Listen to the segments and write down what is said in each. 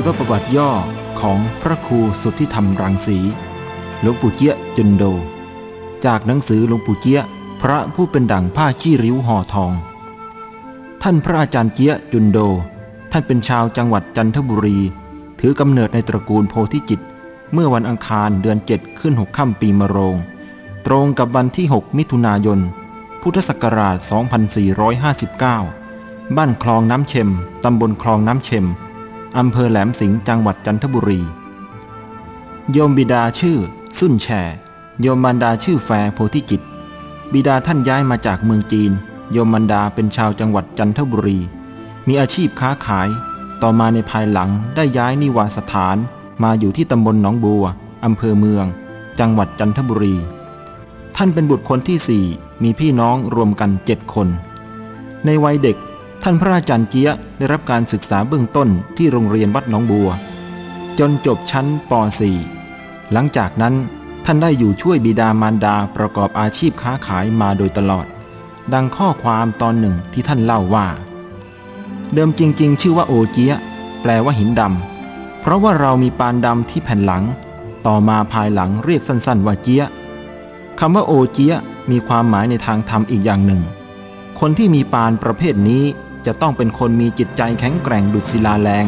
ชีวประวัติย่อของพระครูสุทธิธรรมรังสีหลวงปู่เจี๊ยจุนโด จากหนังสือหลวงปู่เจี๊ยพระผู้เป็นดั่งผ้าขี้ริ้วห่อทอง ท่านพระอาจารย์เจี๊ยจุนโด ท่านเป็นชาวจังหวัดจันทบุรี ถือกำเนิดในตระกูลโพธิจิต เมื่อวันอังคารเดือนเจ็ดขึ้นหกค่ำปีมะโรง ตรงกับวันที่ 6 มิถุนายน พุทธศักราช 2459 บ้านคลองน้ำเชมตำบลคลองน้ำเชม อำเภอแหลมสิงห์จังหวัดจันทบุรี โยมบิดาชื่อ สุนแชโยมมารดาชื่อแฟโพธิจิต บิดาท่านย้ายมาจากเมืองจีน โยมมารดาเป็นชาวจังหวัดจันทบุรี มีอาชีพค้าขาย ต่อมาในภายหลังได้ย้ายนิวาสถาน มาอยู่ที่ตำบลหนองบัวอำเภอเมือง จังหวัดจันทบุรี ท่านเป็นบุตรคนที่สี่มีพี่น้องรวมกันเจ็ดคน ในวัยเด็ก ท่านพระอาจารย์เจี๊ยได้รับการศึกษาเบื้องต้นที่โรงเรียนวัดหนองบัว จนจบชั้นป .4 หลังจากนั้นท่านได้อยู่ช่วยบิดามารดาประกอบอาชีพค้าขายมาโดยตลอด ดังข้อความตอนหนึ่งที่ท่านเล่าว่า เดิมจริง ๆ ชื่อว่าโอเจียแปลว่าหินดำเพราะว่าเรามีปานดำที่แผ่นหลัง ต่อมาภายหลังเรียกสั้น ๆ ว่าเจียคำว่าโอเจียมีความหมายในทางธรรมอีกอย่างหนึ่ง คนที่มีปานประเภทนี้ จะต้องเป็นคนมีจิตใจแข็งแกร่งดุจศิลาแรง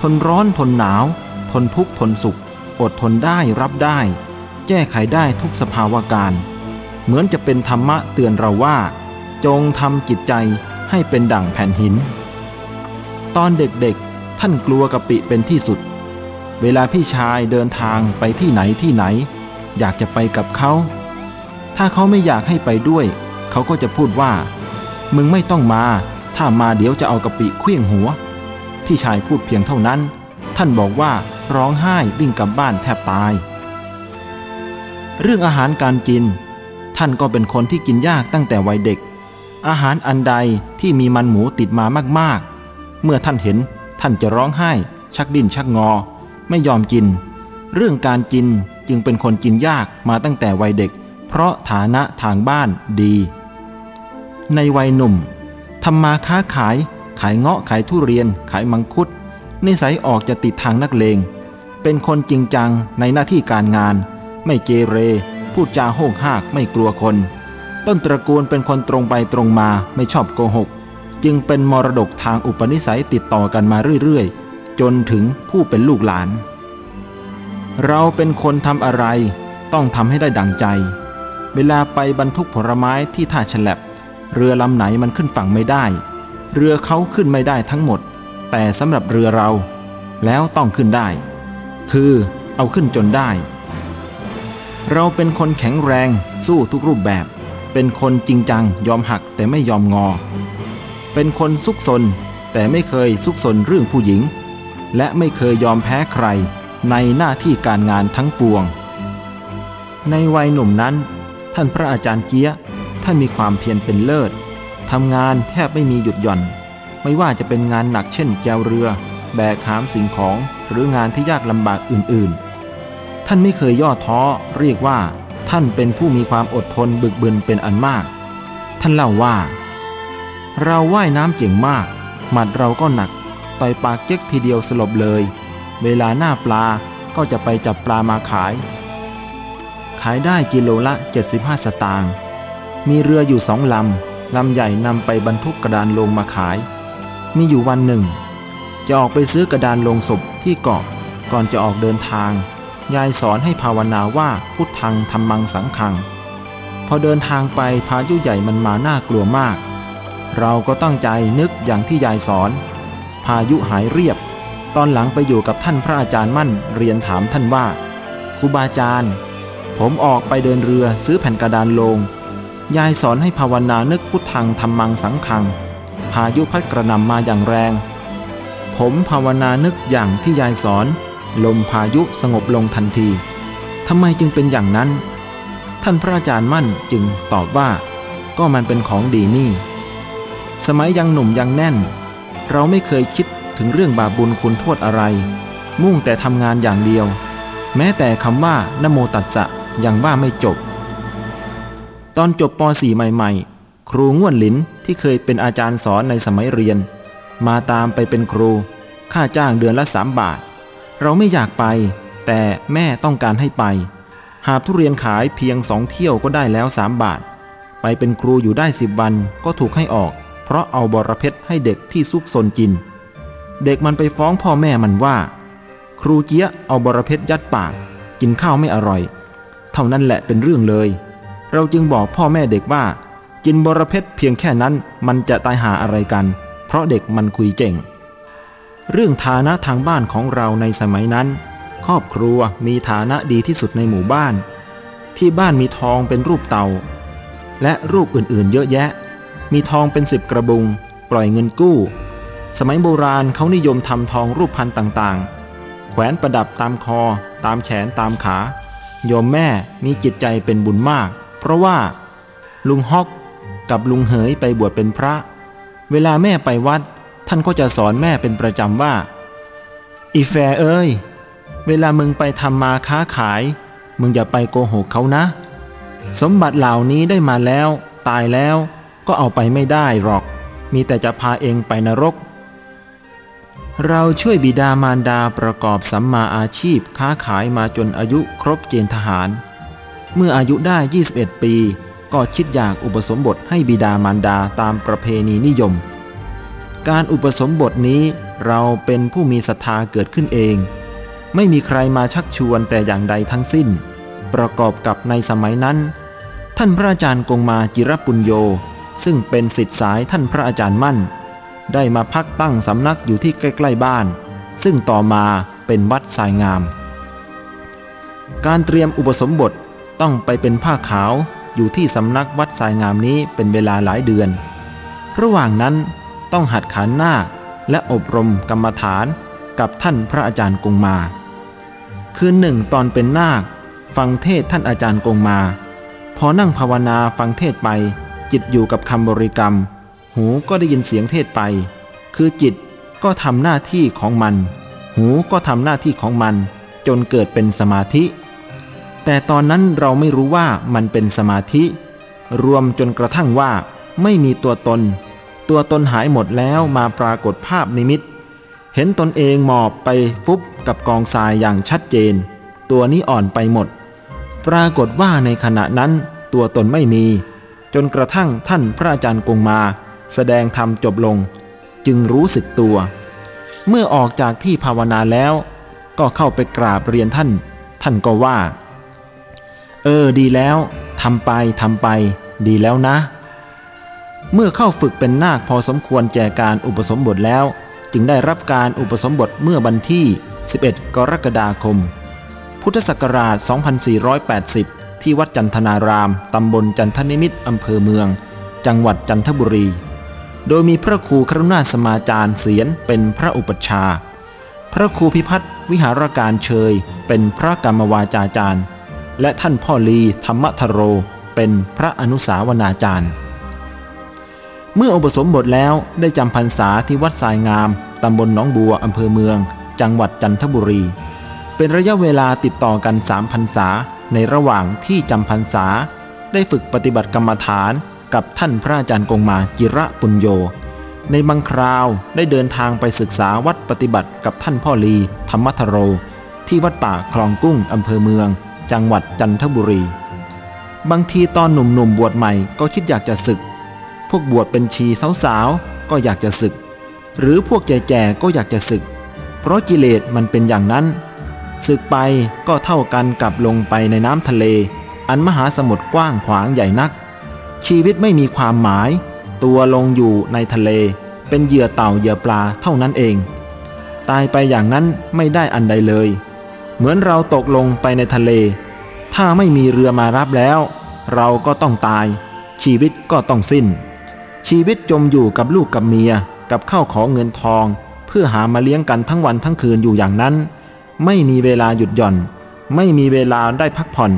ทนร้อนทนหนาว ทนทุกข์ทนสุข อดทนได้รับได้ แก้ไขได้ทุกสภาวะการ เหมือนจะเป็นธรรมะเตือนเราว่า จงทำจิตใจให้เป็นดั่งแผ่นหิน ตอนเด็กๆ ท่านกลัวกะปิเป็นที่สุด เวลาพี่ชายเดินทางไปที่ไหนที่ไหน อยากจะไปกับเขา ถ้าเขาไม่อยากให้ไปด้วย เขาก็จะพูดว่า มึงไม่ต้องมา ถ้ามาเดี๋ยวจะเอากะปิเคลี้ยงหัว พี่ชายพูดเพียงเท่านั้น ท่านบอกว่าร้องไห้วิ่งกลับบ้านแทบตาย เรื่องอาหารการกิน ท่านก็เป็นคนที่กินยากตั้งแต่วัยเด็ก อาหารอันใดที่มีมันหมูติดมามากๆ เมื่อท่านเห็นท่านจะร้องไห้ ชักดิ้นชักงอ ไม่ยอมกิน เรื่องการกินจึงเป็นคนกินยากมาตั้งแต่วัยเด็ก เพราะฐานะทางบ้านดี ในวัยหนุ่ม ทำมาค้าขาย ขายเงาะขายทุเรียน ขายมังคุด นิสัยออกจะติดทางนักเลง เป็นคนจริงจังในหน้าที่การงาน ไม่เกเร พูดจาโหกหากไม่กลัวคน ต้นตระกูลเป็นคนตรงไปตรงมาไม่ชอบโกหก จึงเป็นมรดกทางอุปนิสัยติดต่อกันมาเรื่อยๆ จนถึงผู้เป็นลูกหลาน เราเป็นคนทำอะไร ต้องทำให้ได้ดังใจ เวลาไปบรรทุกผลไม้ที่ท่าฉลับ เรือลำไหนมันขึ้นฝั่งไม่ได้ เรือเขาขึ้นไม่ได้ทั้งหมด แต่สำหรับเรือเราแล้วต้องขึ้นได้ คือเอาขึ้นจนได้ เราเป็นคนแข็งแรงสู้ทุกรูปแบบ เป็นคนจริงจังยอมหักแต่ไม่ยอมงอ เป็นคนซุกซนแต่ไม่เคยซุกซนเรื่องผู้หญิง และไม่เคยยอมแพ้ใครในหน้าที่การงานทั้งปวง ในวัยหนุ่มนั้น ท่านพระอาจารย์เกียะ ท่านมีความเพียรเป็นเลิศทำงานแทบไม่มีหยุดหย่อน ไม่ว่าจะเป็นงานหนักเช่นแจวเรือ แบกหามสิ่งของหรืองานที่ยากลำบากอื่นๆ ท่านไม่เคยย่อท้อเรียกว่า ท่านเป็นผู้มีความอดทนบึกบึนเป็นอันมาก ท่านเล่าว่า เราว่ายน้ำเจ๋งมาก หมัดเราก็หนัก ต่อยปากเจ๊กทีเดียวสลบเลย เวลาหน้าปลาก็จะไปจับปลามาขาย ขายได้กิโลละ 75 สตางค์ มีเรืออยู่สองลำ ลำใหญ่นำไปบรรทุกกระดานลงมาขาย มีอยู่วันหนึ่ง จะออกไปซื้อกระดานลงศพที่เกาะก่อนจะออกเดินทาง ยายสอนให้ภาวนาว่าพุทธังธรรมังสังขัง พอเดินทางไปพายุใหญ่มันมาน่ากลัวมาก เราก็ตั้งใจนึกอย่างที่ยายสอน พายุหายเรียบ ตอนหลังไปอยู่กับท่านพระอาจารย์มั่นเรียนถามท่านว่าครูบาอาจารย์ ผมออกไปเดินเรือซื้อแผ่นกระดานลง ยายสอนให้ภาวนานึกพุทธังธรรมังสังขัง พายุพัดกระหน่ำมาอย่างแรง ผมภาวนานึกอย่างที่ยายสอน ลมพายุสงบลงทันทีทำไมจึงเป็นอย่างนั้น ท่านพระอาจารย์มั่นจึงตอบว่า ก็มันเป็นของดีนี่ สมัยยังหนุ่มยังแน่น เราไม่เคยคิดถึงเรื่องบาปบุญคุณโทษอะไร มุ่งแต่ทำงานอย่างเดียว แม้แต่คำว่านโมตัสสะยังว่าไม่จบ ตอนจบป .4 ใหม่ๆ ครูง่วนหลินที่เคยเป็นอาจารย์สอนในสมัยเรียน มาตามไปเป็นครู ค่าจ้างเดือนละสามบาท เราไม่อยากไป แต่แม่ต้องการให้ไป หาทุเรียนขายเพียงสองเที่ยวก็ได้แล้วสามบาท ไปเป็นครูอยู่ได้สิบวันก็ถูกให้ออก เพราะเอาบรเพชรให้เด็กที่ซุกซนกิน เด็กมันไปฟ้องพ่อแม่มันว่า ครูเจี๊ยเอาบรเพชรยัดปาก กินข้าวไม่อร่อย เท่านั้นแหละเป็นเรื่องเลย เราจึงบอกพ่อแม่เด็กว่า กินบรเพชรเพียงแค่นั้นมันจะตายหาอะไรกัน เพราะเด็กมันคุยเจ๋งเรื่องฐานะทางบ้านของเราในสมัยนั้น ครอบครัวมีฐานะดีที่สุดในหมู่บ้าน ที่บ้านมีทองเป็นรูปเต่า และรูปอื่นๆ เยอะแยะ มีทองเป็นสิบกระบุง ปล่อยเงินกู้ สมัยโบราณเขานิยมทำทองรูปพันต่างๆ แขวนประดับตามคอ ตามแขนตามขาโยมแม่มีจิตใจเป็นบุญมาก ราะว่า ลุงฮอกกับลุงเหยไปบวชเป็นพระ เวลาแม่ไปวัด ท่านก็จะสอนแม่เป็นประจำว่า อีแฟเอ้ย เวลามึงไปทำมาค้าขาย มึงอย่าไปโกหกเขานะ สมบัติเหล่านี้ได้มาแล้ว ตายแล้วก็เอาไปไม่ได้หรอก มีแต่จะพาเองไปนรก เราช่วยบิดามารดาประกอบสัมมาอาชีพค้าขายมาจนอายุครบเกณฑ์ทหาร เมื่ออายุได้ 21 ปี ก็คิดอยากอุปสมบทให้บิดามารดาตามประเพณีนิยม การอุปสมบทนี้เราเป็นผู้มีศรัทธาเกิดขึ้นเอง ไม่มีใครมาชักชวนแต่อย่างใดทั้งสิ้น ประกอบกับในสมัยนั้น ท่านพระอาจารย์กงมาจิรปุญโย ซึ่งเป็นสิทธิสายท่านพระอาจารย์มั่น ได้มาพักตั้งสำนักอยู่ที่ใกล้ๆบ้าน ซึ่งต่อมาเป็นวัดสายงาม การเตรียมอุปสมบท ต้องไปเป็นผ้าขาวอยู่ที่สำนักวัดสายงามนี้เป็นเวลาหลายเดือน ระหว่างนั้นต้องหัดขานนาคและอบรมกรรมฐานกับท่านพระอาจารย์กงมา คืนหนึ่งตอนเป็นนาค ฟังเทศท่านอาจารย์กงมา พอนั่งภาวนาฟังเทศไป จิตอยู่กับคำบริกรรม หูก็ได้ยินเสียงเทศไป คือจิตก็ทำหน้าที่ของมัน หูก็ทำหน้าที่ของมัน จนเกิดเป็นสมาธิ แต่ตอนนั้นเราไม่รู้ว่ามันเป็นสมาธิ รวมจนกระทั่งว่า ไม่มีตัวตน ตัวตนหายหมดแล้วมาปรากฏภาพนิมิต เห็นตนเองหมอบไปฟุบกับกองทรายอย่างชัดเจน ตัวนี้อ่อนไปหมด ปรากฏว่าในขณะนั้น ตัวตนไม่มี จนกระทั่งท่านพระอาจารย์กงมา แสดงธรรมจบลง จึงรู้สึกตัว เมื่อออกจากที่ภาวนาแล้ว ก็เข้าไปกราบเรียนท่าน ท่านก็ว่า เออดีแล้วทำไปทำไป ดีแล้วนะ เมื่อเข้าฝึกเป็นนาคพอสมควรแจการอุปสมบทแล้ว จึงได้รับการอุปสมบทเมื่อวันที่ 11 กรกฎาคม พุทธศักราช 2480 ที่วัดจันทนาราม ตำบลจันทนิมิตรอำเภอเมือง จังหวัดจันทบุรี โดยมีพระครูครุณาสมาจารย์เสียนเป็นพระอุปชา พระครูพิพัฒน์วิหารการเชย เป็นพระกรรมวาจาจารย์ และท่านพ่อลีธรรมทโร เป็นพระอนุสาวนาจารย์ เมื่ออุปสมบทแล้วได้จำพรรษาที่วัดทรายงามตำบลหนองบัวอำเภอเมือง จังหวัดจันทบุรี เป็นระยะเวลาติดต่อกันสามพรรษาในระหว่างที่จำพรรษา ได้ฝึกปฏิบัติกรรมฐานกับท่านพระอาจารย์กงมาจิระปุญโย ในบางคราวได้เดินทางไปศึกษาวัดปฏิบัติกับท่านพ่อลีธรรมทโร ที่วัดป่าคลองกุ้งอำเภอเมือง จังหวัดจันทบุรี บางทีตอนหนุ่มๆบวชใหม่ก็คิดอยากจะศึก พวกบวชเป็นชีสาวๆก็อยากจะศึก หรือพวกแก่ๆก็อยากจะศึก เพราะกิเลสมันเป็นอย่างนั้นศึกไปก็เท่ากันกับลงไปในน้ำทะเล อันมหาสมุทรกว้างขวางใหญ่นัก ชีวิตไม่มีความหมาย ตัวลงอยู่ในทะเล เป็นเหยื่อเต่าเหยื่อปลาเท่านั้นเอง ตายไปอย่างนั้นไม่ได้อันใดเลย เหมือนเราตกลงไปในทะเล ถ้าไม่มีเรือมารับแล้ว เราก็ต้องตาย ชีวิตก็ต้องสิ้น ชีวิตจมอยู่กับลูกกับเมีย กับข้าวของเงินทอง เพื่อหามาเลี้ยงกันทั้งวันทั้งคืนอยู่อย่างนั้น ไม่มีเวลาหยุดหย่อน ไม่มีเวลาได้พักผ่อน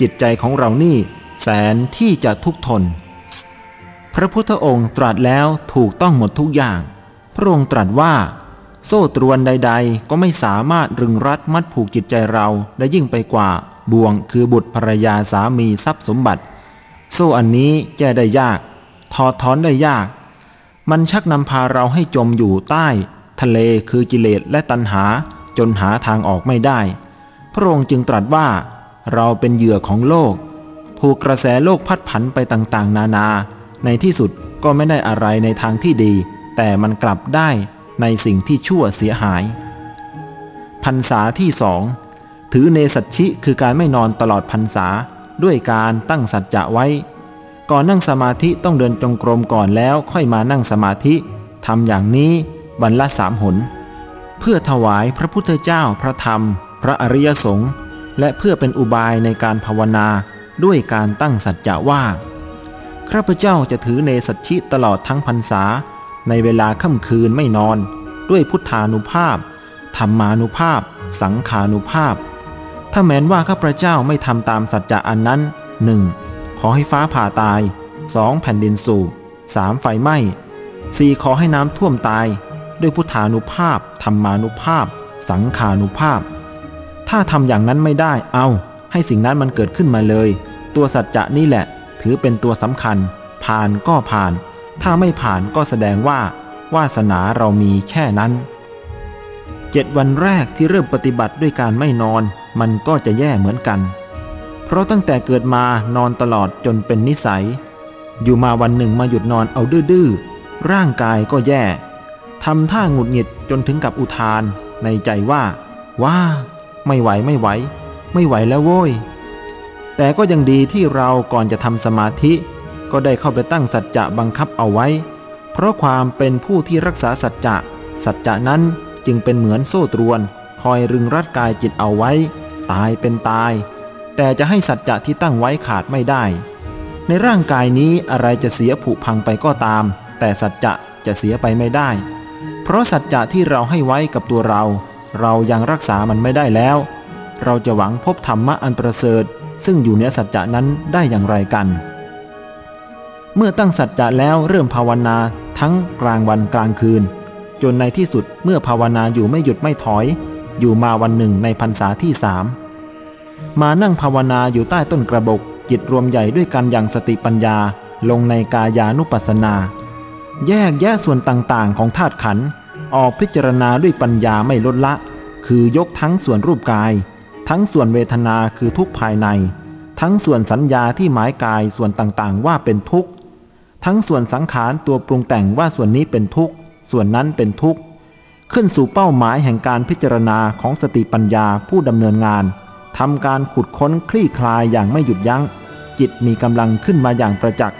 จิตใจของเรานี่ แสนที่จะทุกข์ทน พระพุทธองค์ตรัสแล้วถูกต้องหมดทุกอย่าง พระองค์ตรัสว่า โซ่ตรวนใด ๆ ก็ไม่สามารถรึงรัดมัดผูกจิตใจเราได้ยิ่งไปกว่า บ่วงคือบุตรภรรยาสามีทรัพย์สมบัติ โซ่อันนี้แก้ได้ยาก ถอดถอนได้ยาก มันชักนำพาเราให้จมอยู่ใต้ ทะเลคือกิเลสและตัณหา จนหาทางออกไม่ได้ พระองค์จึงตรัสว่า เราเป็นเหยื่อของโลก ถูกกระแสโลกพัดผันไปต่างๆ นานา ในที่สุดก็ไม่ได้อะไรในทางที่ดี แต่มันกลับได้ ในสิ่งที่ชั่วเสียหาย พรรษาที่สองถือเนสัชชิคือการไม่นอนตลอดพรรษาด้วยการตั้งสัจจะไว้ ก่อนนั่งสมาธิต้องเดินจงกรมก่อนแล้วค่อยมานั่งสมาธิทำอย่างนี้บรรละสามหน เพื่อถวายพระพุทธเจ้าพระธรรม พระอริยสงฆ์และเพื่อเป็นอุบายในการภาวนาด้วยการตั้งสัจจะว่าข้าพเจ้าจะถือเนสัชชิตลอดทั้งพรรษา ในเวลาค่ำคืนไม่นอน ด้วยพุทธานุภาพ ธรรมานุภาพ สังขานุภาพ ถ้าแม้นว่าข้าพเจ้าไม่ทำตามสัจจะอันนั้นหนึ่งขอให้ฟ้าผ่าตายสองแผ่นดินสูบสามไฟไหม้สี่ขอให้น้ำท่วมตาย ด้วยพุทธานุภาพ ธรรมานุภาพ สังขานุภาพ ถ้าทำอย่างนั้นไม่ได้เอาให้สิ่งนั้นมันเกิดขึ้นมาเลย ตัวสัจจะนี่แหละ ถือเป็นตัวสำคัญ ผ่านก็ผ่าน ถ้าไม่ผ่านก็แสดงว่าวาสนาเรามีแค่นั้นเจ็ดวันแรกที่เริ่มปฏิบัติด้วยการไม่นอน มันก็จะแย่เหมือนกัน เพราะตั้งแต่เกิดมานอนตลอดจนเป็นนิสัย อยู่มาวันหนึ่งมาหยุดนอนเอาดื้อร่างกายก็แย่ทำท่าหงุดหงิดจนถึงกับอุทาน ในใจว่าว้าไม่ไหวไม่ไหว ไม่ไหวแล้วโว้ยแต่ก็ยังดีที่เราก่อนจะทำสมาธิ ก็ได้เข้าไปตั้งสัจจะบังคับเอาไว้ เพราะความเป็นผู้ที่รักษาสัจจะ สัจจะนั้นจึงเป็นเหมือนโซ่ตรวน คอยรึงรัดกายจิตเอาไว้ ตายเป็นตาย แต่จะให้สัจจะที่ตั้งไว้ขาดไม่ได้ ในร่างกายนี้อะไรจะเสียผุพังไปก็ตาม แต่สัจจะจะเสียไปไม่ได้ เพราะสัจจะที่เราให้ไว้กับตัวเรา เรายังรักษามันไม่ได้แล้ว เราจะหวังพบธรรมะอันประเสริฐ ซึ่งอยู่เหนือสัจจะนั้นได้อย่างไรกัน เมื่อตั้งสัจจะแล้วเริ่มภาวนาทั้งกลางวันกลางคืน จนในที่สุดเมื่อภาวนาอยู่ไม่หยุดไม่ถอย อยู่มาวันหนึ่งในพรรษาที่สามมานั่งภาวนาอยู่ใต้ต้นกระบก จิตรวมใหญ่ด้วยกันอย่างสติปัญญาลงในกายานุปัสสนา แยกแยะส่วนต่างๆ ของธาตุขันออกพิจารณาด้วยปัญญาไม่ลดละ คือยกทั้งส่วนรูปกาย ทั้งส่วนเวทนาคือทุกภายใน ทั้งส่วนสัญญาที่หมายกายส่วนต่างๆ ว่าเป็นทุกข์ ทั้งส่วนสังขารตัวปรุงแต่งว่าส่วนนี้เป็นทุกข์ ส่วนนั้นเป็นทุกข์ ขึ้นสู่เป้าหมายแห่งการพิจารณาของสติปัญญาผู้ดำเนินงานทำการขุดค้นคลี่คลายอย่างไม่หยุดยัง้ง จิตมีกำลังขึ้นมาอย่างประจักษ์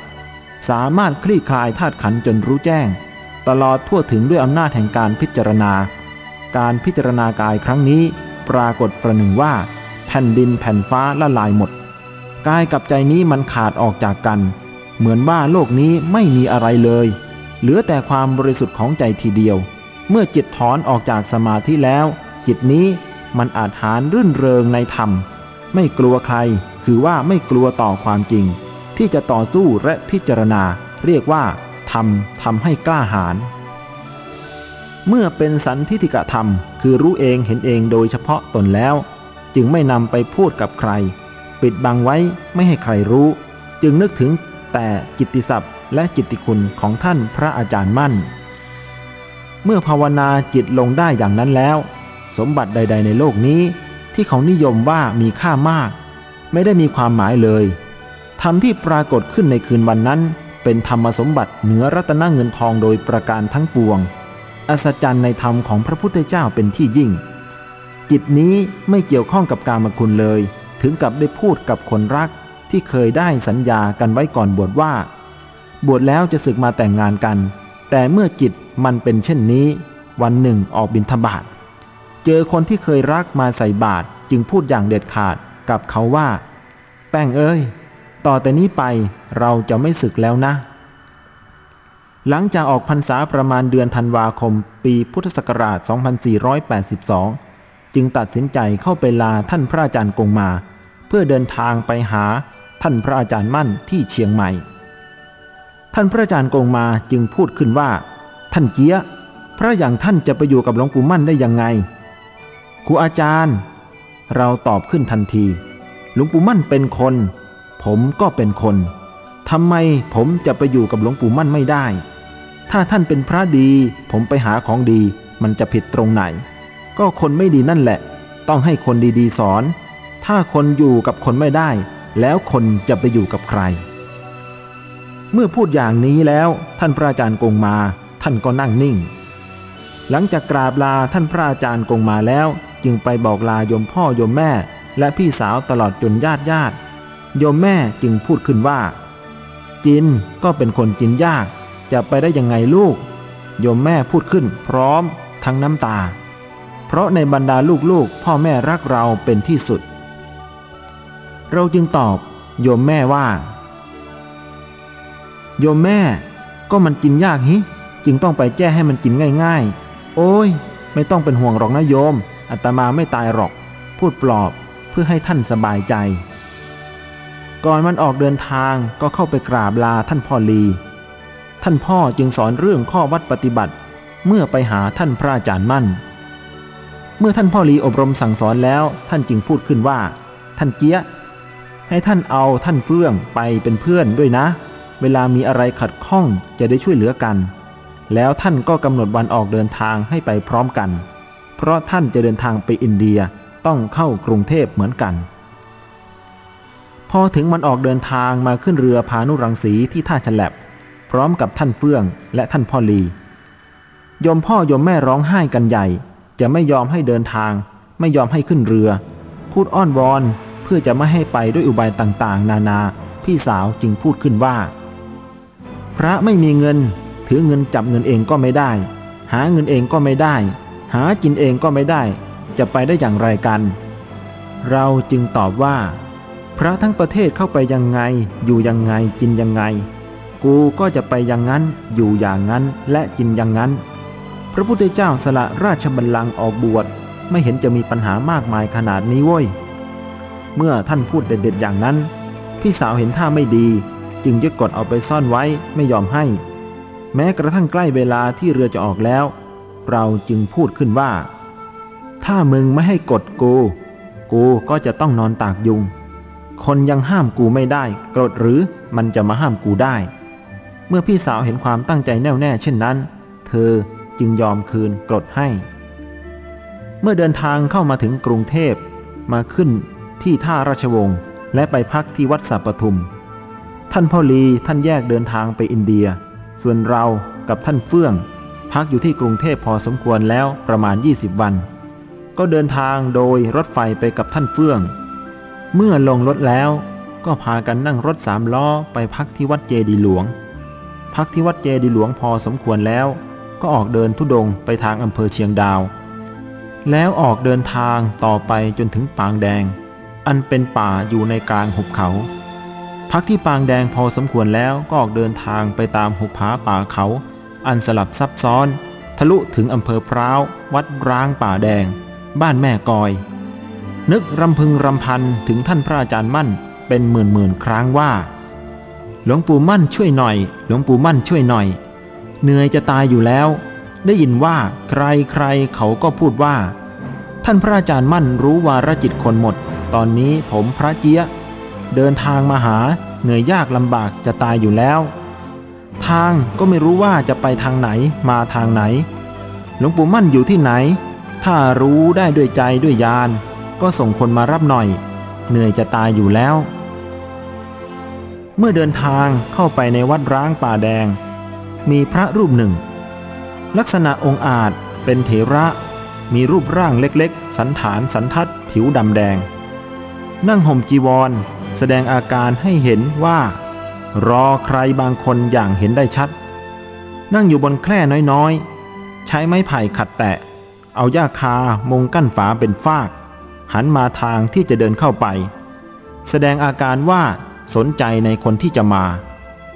สามารถคลี่คลายธาตุขันจนรู้แจ้ง ตลอดทั่วถึงด้วยอำนาจแห่งการพิจารณา การพิจารณากายครั้งนี้ ปรากฏประหนึ่งว่า แผ่นดินแผ่นฟ้าละลายหมด กายกับใจนี้มันขาดออกจากกัน เหมือนว่าโลกนี้ไม่มีอะไรเลย เหลือแต่ความบริสุทธิ์ของใจทีเดียว เมื่อจิตถอนออกจากสมาธิแล้ว จิตนี้มันอาจหารรื่นเริงในธรรม ไม่กลัวใคร คือว่าไม่กลัวต่อความจริง ที่จะต่อสู้และพิจารณา เรียกว่าธรรมทำให้กล้าหาญเมื่อเป็นสันทิฏฐิกธรรม คือรู้เองเห็นเองโดยเฉพาะตนแล้ว จึงไม่นำไปพูดกับใคร ปิดบังไว้ไม่ให้ใครรู้ จึงนึกถึง แต่กิตติศัพท์และกิตติคุณของท่านพระอาจารย์มั่น เมื่อภาวนาจิตลงได้อย่างนั้นแล้ว สมบัติใด ๆ ในโลกนี้ ที่เขานิยมว่ามีค่ามาก ไม่ได้มีความหมายเลยธรรมที่ปรากฏขึ้นในคืนวันนั้น เป็นธรรมสมบัติเหนือรัตนเงินทองโดยประการทั้งปวง อัศจรรย์ในธรรมของพระพุทธเจ้าเป็นที่ยิ่ง จิตนี้ไม่เกี่ยวข้องกับการมคุณเลย ถึงกับได้พูดกับคนรัก ที่เคยได้สัญญากันไว้ก่อนบวชว่า บวชแล้วจะศึกมาแต่งงานกัน แต่เมื่อจิตมันเป็นเช่นนี้ วันหนึ่งออกบินทบาทเจอคนที่เคยรักมาใส่บาตรจึงพูดอย่างเด็ดขาดกับเขาว่า แป้งเอ้ย ต่อแต่นี้ไปเราจะไม่ศึกแล้วนะ หลังจากออกพรรษาประมาณเดือนธันวาคม ปีพุทธศักราช 2482 จึงตัดสินใจเข้าไปลาท่านพระอาจารย์กงมา เพื่อเดินทางไปหา ท่านพระอาจารย์มั่นที่เชียงใหม่ ท่านพระอาจารย์กงมาจึงพูดขึ้นว่า ท่านเกี้ยพระอย่างท่านจะไปอยู่กับหลวงปู่มั่นได้ยังไงครูอาจารย์ เราตอบขึ้นทันที หลวงปู่มั่นเป็นคน ผมก็เป็นคนทำไมผมจะไปอยู่กับหลวงปู่มั่นไม่ได้ ถ้าท่านเป็นพระดี ผมไปหาของดี มันจะผิดตรงไหน ก็คนไม่ดีนั่นแหละ ต้องให้คนดีๆสอน ถ้าคนอยู่กับคนไม่ได้ แล้วคนจะไปอยู่กับใคร เมื่อพูดอย่างนี้แล้วท่านพระอาจารย์กงมาท่านก็นั่งนิ่ง หลังจากกราบลาท่านพระอาจารย์กงมาแล้วจึงไปบอกลาโยมพ่อโยมแม่ และพี่สาวตลอดจนญาติญาติโยมแม่จึงพูดขึ้นว่า จินก็เป็นคนจินยาก จะไปได้ยังไงลูก โยมแม่พูดขึ้นพร้อมทั้งน้ำตา เพราะในบรรดาลูกๆ พ่อแม่รักเราเป็นที่สุด เราจึงตอบโยมแม่ว่า โยมแม่ก็มันกินยากฮิจึงต้องไปแก้ให้มันกินง่าย ๆ โอ้ย ไม่ต้องเป็นห่วงหรอกนะโยมอาตมาไม่ตายหรอก พูดปลอบเพื่อให้ท่านสบายใจ ก่อนมันออกเดินทางก็เข้าไปกราบลาท่านพ่อลี ท่านพ่อจึงสอนเรื่องข้อวัดปฏิบัติ เมื่อไปหาท่านพระอาจารย์มั่น เมื่อท่านพ่อลีอบรมสั่งสอนแล้วท่านจึงพูดขึ้นว่า ท่านเกี้ย ให้ท่านเอาท่านเฟื่องไปเป็นเพื่อนด้วยนะ เวลามีอะไรขัดข้องจะได้ช่วยเหลือกัน แล้วท่านก็กำหนดวันออกเดินทางให้ไปพร้อมกัน เพราะท่านจะเดินทางไปอินเดียต้องเข้ากรุงเทพเหมือนกัน พอถึงมันออกเดินทางมาขึ้นเรือพานุรังสีที่ท่าฉลับ พร้อมกับท่านเฟื่องและท่านพ่อลียมพ่อยมแม่ร้องไห้กันใหญ่ จะไม่ยอมให้เดินทาง ไม่ยอมให้ขึ้นเรือ พูดอ้อนวอน พื่อจะไม่ให้ไปด้วยอุบายต่างๆ นานา พี่สาวจึงพูดขึ้นว่า พระไม่มีเงิน ถือเงินจับเงินเองก็ไม่ได้ หาเงินเองก็ไม่ได้ หากินเองก็ไม่ได้ จะไปได้อย่างไรกัน เราจึงตอบว่า พระทั้งประเทศเข้าไปยังไง อยู่ยังไงกินยังไง กูก็จะไปอย่างนั้น อยู่อย่างนั้นและกินอย่างนั้น พระพุทธเจ้าสละราชบัลลังก์ออกบวชไม่เห็นจะมีปัญหามากมายขนาดนี้โว้ย เมื่อท่านพูดเด็ดๆอย่างนั้น พี่สาวเห็นท่าไม่ดี จึงยึดกดเอาไปซ่อนไว้ไม่ยอมให้ แม้กระทั่งใกล้เวลาที่เรือจะออกแล้ว เราจึงพูดขึ้นว่า ถ้ามึงไม่ให้กดกู กูก็จะต้องนอนตากยุง คนยังห้ามกูไม่ได้โกรธหรือมันจะมาห้ามกูได้ เมื่อพี่สาวเห็นความตั้งใจแน่วแน่เช่นนั้น เธอจึงยอมคืนกรดให้ เมื่อเดินทางเข้ามาถึงกรุงเทพมาขึ้น ที่ท่าราชวงศ์และไปพักที่วัดสัปทุม ท่านพ่อลีท่านแยกเดินทางไปอินเดีย ส่วนเรากับท่านเฟื่อง พักอยู่ที่กรุงเทพพอสมควรแล้วประมาณ 20 วัน ก็เดินทางโดยรถไฟไปกับท่านเฟื่อง เมื่อลงรถแล้วก็พากันนั่งรถสามล้อไปพักที่วัดเจดีหลวง พักที่วัดเจดีหลวงพอสมควรแล้ว ก็ออกเดินทุดงไปทางอำเภอเชียงดาว แล้วออกเดินทางต่อไปจนถึงปางแดง อันเป็นป่าอยู่ในกลางหุบเขา พักที่ปางแดงพอสมควรแล้วก็ออกเดินทางไปตามหุบผาป่าเขา อันสลับซับซ้อน ทะลุถึงอำเภอพร้าววัดร้างป่าแดง บ้านแม่กอย นึกรำพึงรำพันถึงท่านพระอาจารย์มั่นเป็นหมื่นหมื่นครั้งว่า หลวงปู่มั่นช่วยหน่อย หลวงปู่มั่นช่วยหน่อย เหนื่อยจะตายอยู่แล้ว ได้ยินว่าใครใครเขาก็พูดว่า ท่านพระอาจารย์มั่นรู้วาระจิตคนหมด ตอนนี้ผมพระเจี๊ยเดินทางมาหาเหนื่อยยากลำบากจะตายอยู่แล้ว ทางก็ไม่รู้ว่าจะไปทางไหนมาทางไหน หลวงปู่มั่นอยู่ที่ไหน ถ้ารู้ได้ด้วยใจด้วยญาณก็ส่งคนมารับหน่อย เหนื่อยจะตายอยู่แล้ว เมื่อเดินทางเข้าไปในวัดร้างป่าแดง มีพระรูปหนึ่ง ลักษณะองค์อาจเป็นเถระ มีรูปร่างเล็กๆ สันฐานสันทัดผิวดำแดง นั่งห่มจีวร แสดงอาการให้เห็นว่า รอใครบางคนอย่างเห็นได้ชัด นั่งอยู่บนแคร่น้อยๆ ใช้ไม้ไผ่ขัดแตะ เอาหญ้าคามงกั้นฝาเป็นฟาก หันมาทางที่จะเดินเข้าไป แสดงอาการว่าสนใจในคนที่จะมา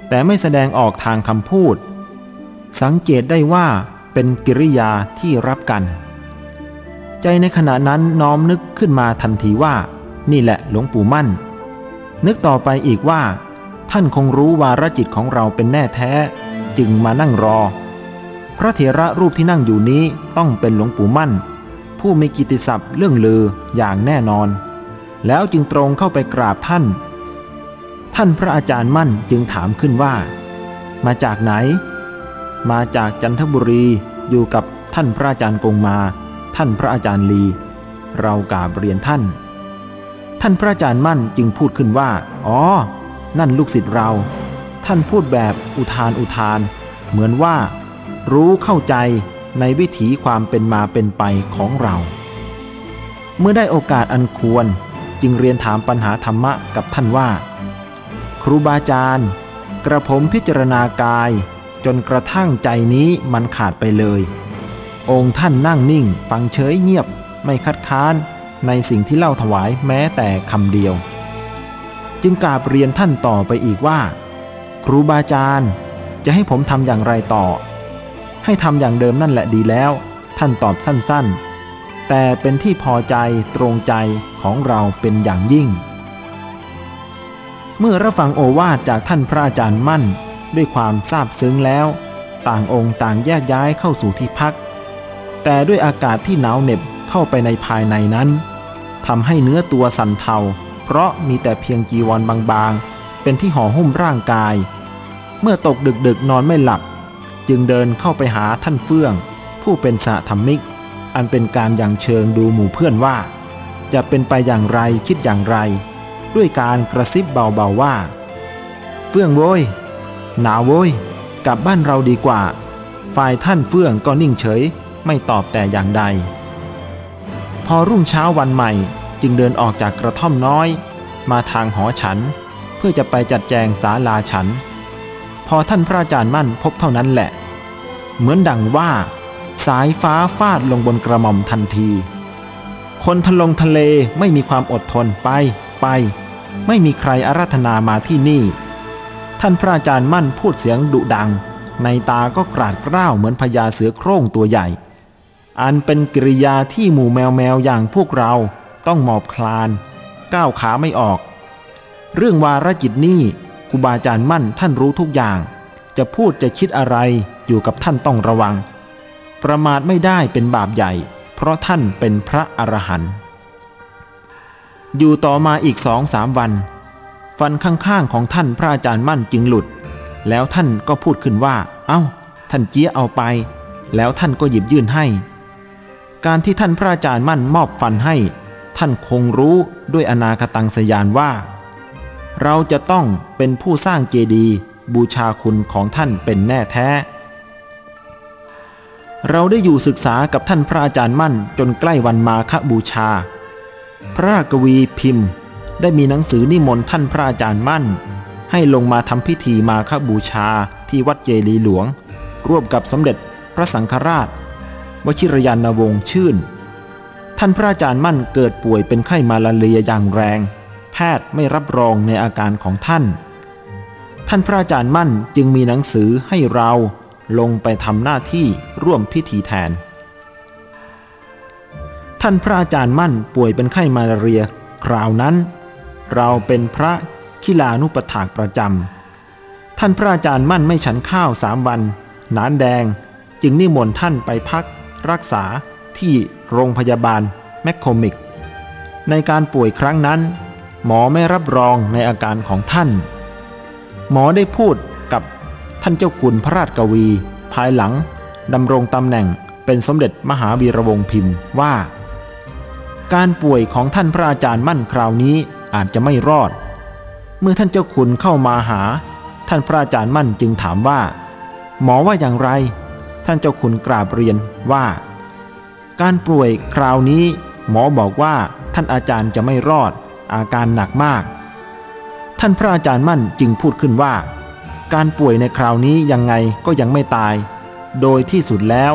แต่ไม่แสดงออกทางคำพูด สังเกตได้ว่าเป็นกิริยาที่รับกัน ใจในขณะนั้นน้อมนึกขึ้นมาทันทีว่า นี่แหละหลวงปู่มั่น นึกต่อไปอีกว่า ท่านคงรู้วาระจิตของเราเป็นแน่แท้ จึงมานั่งรอ พระเถระรูปที่นั่งอยู่นี้ต้องเป็นหลวงปู่มั่น ผู้มีกิตติศัพท์เรื่องลืออย่างแน่นอน แล้วจึงตรงเข้าไปกราบท่าน ท่านพระอาจารย์มั่นจึงถามขึ้นว่า มาจากไหน มาจากจันทบุรีอยู่กับท่านพระอาจารย์กงมา ท่านพระอาจารย์ลี เรากราบเรียนท่าน ท่านพระอาจารย์มั่นจึงพูดขึ้นว่า อ๋อ นั่นลูกศิษย์เรา ท่านพูดแบบอุทานอุทาน เหมือนว่า รู้เข้าใจในวิถีความเป็นมาเป็นไปของเรา เมื่อได้โอกาสอันควรจึงเรียนถามปัญหาธรรมะกับท่านว่า ครูบาอาจารย์ กระผมพิจารณากาย จนกระทั่งใจนี้มันขาดไปเลย องค์ท่านนั่งนิ่ง ฟังเฉยเงียบ ไม่คัดค้าน ในสิ่งที่เล่าถวายแม้แต่คำเดียว จึงกราบเรียนท่านต่อไปอีกว่า ครูบาอาจารย์จะให้ผมทำอย่างไรต่อ ให้ทำอย่างเดิมนั่นแหละดีแล้ว ท่านตอบสั้นๆ แต่เป็นที่พอใจตรงใจของเราเป็นอย่างยิ่ง เมื่อรับฟังโอวาทจากท่านพระอาจารย์มั่นด้วยความซาบซึ้งแล้ว ต่างองค์ต่างแยกย้ายเข้าสู่ที่พัก แต่ด้วยอากาศที่หนาวเหน็บ เข้าไปในภายในนั้นทำให้เนื้อตัวสั่นเทา เพราะมีแต่เพียงจีวรบางๆ เป็นที่ห่อหุ้มร่างกาย เมื่อตกดึกๆนอนไม่หลับ จึงเดินเข้าไปหาท่านเฟื่อง ผู้เป็นสะธรรมิก อันเป็นการอย่างเชิงดูหมู่เพื่อนว่า จะเป็นไปอย่างไรคิดอย่างไร ด้วยการกระซิบเบาๆว่า เฟื่องโว้ยหนาวโว้ยกลับบ้านเราดีกว่า ฝ่ายท่านเฟื่องก็นิ่งเฉยไม่ตอบแต่อย่างใด พอรุ่งเช้าวันใหม่จึงเดินออกจากกระท่อมน้อย มาทางหอฉัน เพื่อจะไปจัดแจงศาลาฉัน พอท่านพระอาจารย์มั่นพบเท่านั้นแหละ เหมือนดังว่า สายฟ้าฟาดลงบนกระหม่อมทันที คนทะลงทะเลไม่มีความอดทนไปไป ไม่มีใครอาราธนามาที่นี่ ท่านพระอาจารย์มั่นพูดเสียงดุดัง ในตาก็กราดกร้าวเหมือนพญาเสือโคร่งตัวใหญ่ อันเป็นกิริยาที่หมู่แมวแมวอย่างพวกเราต้องหมอบคลาน ก้าวขาไม่ออก เรื่องวาระจิตนี่ครูบาอาจารย์มั่นท่านรู้ทุกอย่าง จะพูดจะคิดอะไรอยู่กับท่านต้องระวัง ประมาทไม่ได้เป็นบาปใหญ่ เพราะท่านเป็นพระอรหันต์อยู่ต่อมาอีกสองสามวัน ฟันข้างๆของท่านพระอาจารย์มั่นจึงหลุด แล้วท่านก็พูดขึ้นว่า เอา้า ท่านเจี๊ยเอาไป แล้วท่านก็หยิบยื่นให้ การที่ท่านพระอาจารย์มั่นมอบฟันให้ ท่านคงรู้ด้วยอนาคตังสยานว่า เราจะต้องเป็นผู้สร้างเจดีย์บูชาคุณของท่านเป็นแน่แท้ เราได้อยู่ศึกษากับท่านพระอาจารย์มั่นจนใกล้วันมาคบูชา พระกวีพิมพ์ ได้มีหนังสือนิมนต์ท่านพระอาจารย์มั่น ให้ลงมาทำพิธีมาคบูชาที่วัดเจลีหลวง ร่วมกับสมเด็จพระสังฆราช วชิรยานวงศ์ชื่น ท่านพระอาจารย์มั่นเกิดป่วยเป็นไข้มาลาเรียอย่างแรง แพทย์ไม่รับรองในอาการของท่าน ท่านพระอาจารย์มั่นจึงมีหนังสือให้เราลงไปทำหน้าที่ร่วมพิธีแทน ท่านพระอาจารย์มั่นป่วยเป็นไข้มาลาเรียคราวนั้น เราเป็นพระขิลานุปถากประจำท่านพระอาจารย์มั่นไม่ฉันข้าวสามวัน นานแดงจึงนิมนต์ท่านไปพัก รักษาที่โรงพยาบาลแมคโคมิก ในการป่วยครั้งนั้น หมอไม่รับรองในอาการของท่าน หมอได้พูดกับท่านเจ้าคุณพระราชกวี ภายหลังดำรงตำแหน่งเป็นสมเด็จมหาวีระวงศ์พิมพ์ว่า การป่วยของท่านพระอาจารย์มั่นคราวนี้อาจจะไม่รอด เมื่อท่านเจ้าคุณเข้ามาหา ท่านพระอาจารย์มั่นจึงถามว่า หมอว่าอย่างไร ท่านเจ้าคุณกราบเรียนว่า การป่วยคราวนี้ หมอบอกว่าท่านอาจารย์จะไม่รอด อาการหนักมาก ท่านพระอาจารย์มั่นจึงพูดขึ้นว่า การป่วยในคราวนี้ยังไงก็ยังไม่ตาย โดยที่สุดแล้ว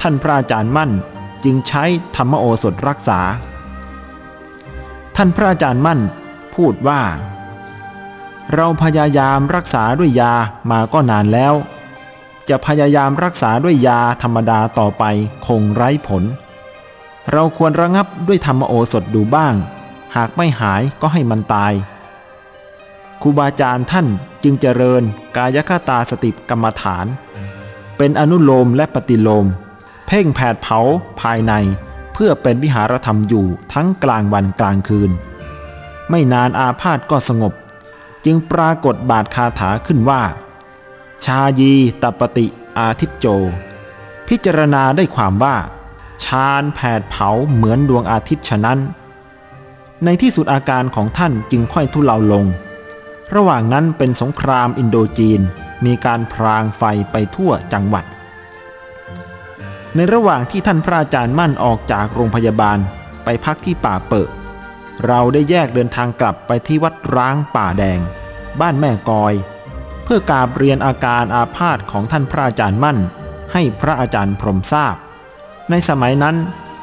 ท่านพระอาจารย์มั่นจึงใช้ธรรมโอสถรักษา ท่านพระอาจารย์มั่นพูดว่า เราพยายามรักษาด้วยยามาก็นานแล้ว จะพยายามรักษาด้วยยาธรรมดาต่อไปคงไร้ผล เราควรระงับด้วยธรรมโอสถดูบ้าง หากไม่หายก็ให้มันตายครูบาอาจารย์ท่านจึงเจริญกายคตาสติกรรมฐาน เป็นอนุโลมและปฏิโลม เพ่งแผดเผาภายในเพื่อเป็นวิหารธรรมอยู่ทั้งกลางวันกลางคืน ไม่นานอาพาธก็สงบ จึงปรากฏบาทคาถาขึ้นว่า ชายีตปฏิอาทิตโจ พิจารณาได้ความว่าชาญแผดเผาเหมือนดวงอาทิตย์ฉะนั้น ในที่สุดอาการของท่านจึงค่อยทุเลาลง ระหว่างนั้นเป็นสงครามอินโดจีนมีการพรางไฟไปทั่วจังหวัด ในระหว่างที่ท่านพระอาจารย์มั่นออกจากโรงพยาบาลไปพักที่ป่าเปิดเราได้แยกเดินทางกลับไปที่วัดร้างป่าแดง บ้านแม่กอย เพื่อกราบเรียนอาการอาพาธของท่านพระอาจารย์มั่น ให้พระอาจารย์พรมทราบ ในสมัยนั้น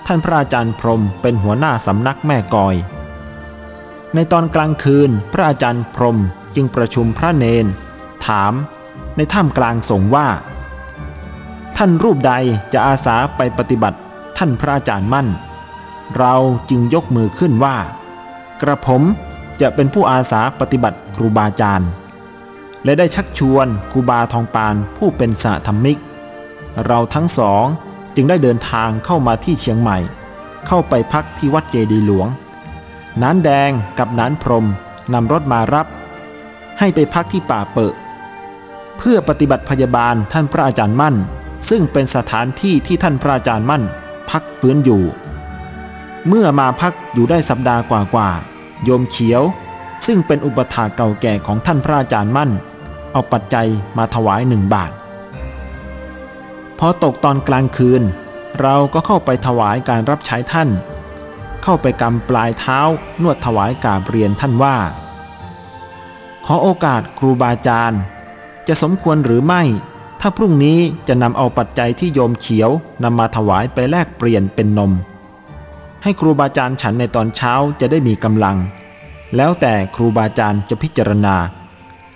ท่านพระอาจารย์พรมเป็นหัวหน้าสำนักแม่กอย ในตอนกลางคืนพระอาจารย์พรมจึงประชุมพระเนน ถาม ในถ้ำกลางสงว่า ท่านรูปใดจะอาสาไปปฏิบัติท่านพระอาจารย์มั่น เราจึงยกมือขึ้นว่า กระผมจะเป็นผู้อาสาปฏิบัติครูบาอาจารย์ และได้ชักชวนครูบาทองปานผู้เป็นสะธรรมิก เราทั้งสองจึงได้เดินทางเข้ามาที่เชียงใหม่ เข้าไปพักที่วัดเจดีหลวงนานแดงกับนานพรมนำรถมารับ ให้ไปพักที่ป่าเปะเพื่อปฏิบัติพยาบาลท่านพระอาจารย์มั่น ซึ่งเป็นสถานที่ที่ท่านพระอาจารย์มั่น พักฟื้นอยู่ เมื่อมาพักอยู่ได้สัปดาห์กว่าๆโยมเขียว ซึ่งเป็นอุปถาเก่าแก่ของท่านพระอาจารย์มั่น เอาปัจจัยมาถวายหนึ่งบาท พอตกตอนกลางคืน เราก็เข้าไปถวายการรับใช้ท่าน เข้าไปกำปลายเท้านวดถวายกาบเรียนท่านว่า ขอโอกาสครูบาอาจารย์ จะสมควรหรือไม่ ถ้าพรุ่งนี้จะนำเอาปัจจัยที่โยมเขียวนำมาถวายไปแลกเปลี่ยนเป็นนมให้ครูบาอาจารย์ฉันในตอนเช้าจะได้มีกำลัง แล้วแต่ครูบาอาจารย์จะพิจารณา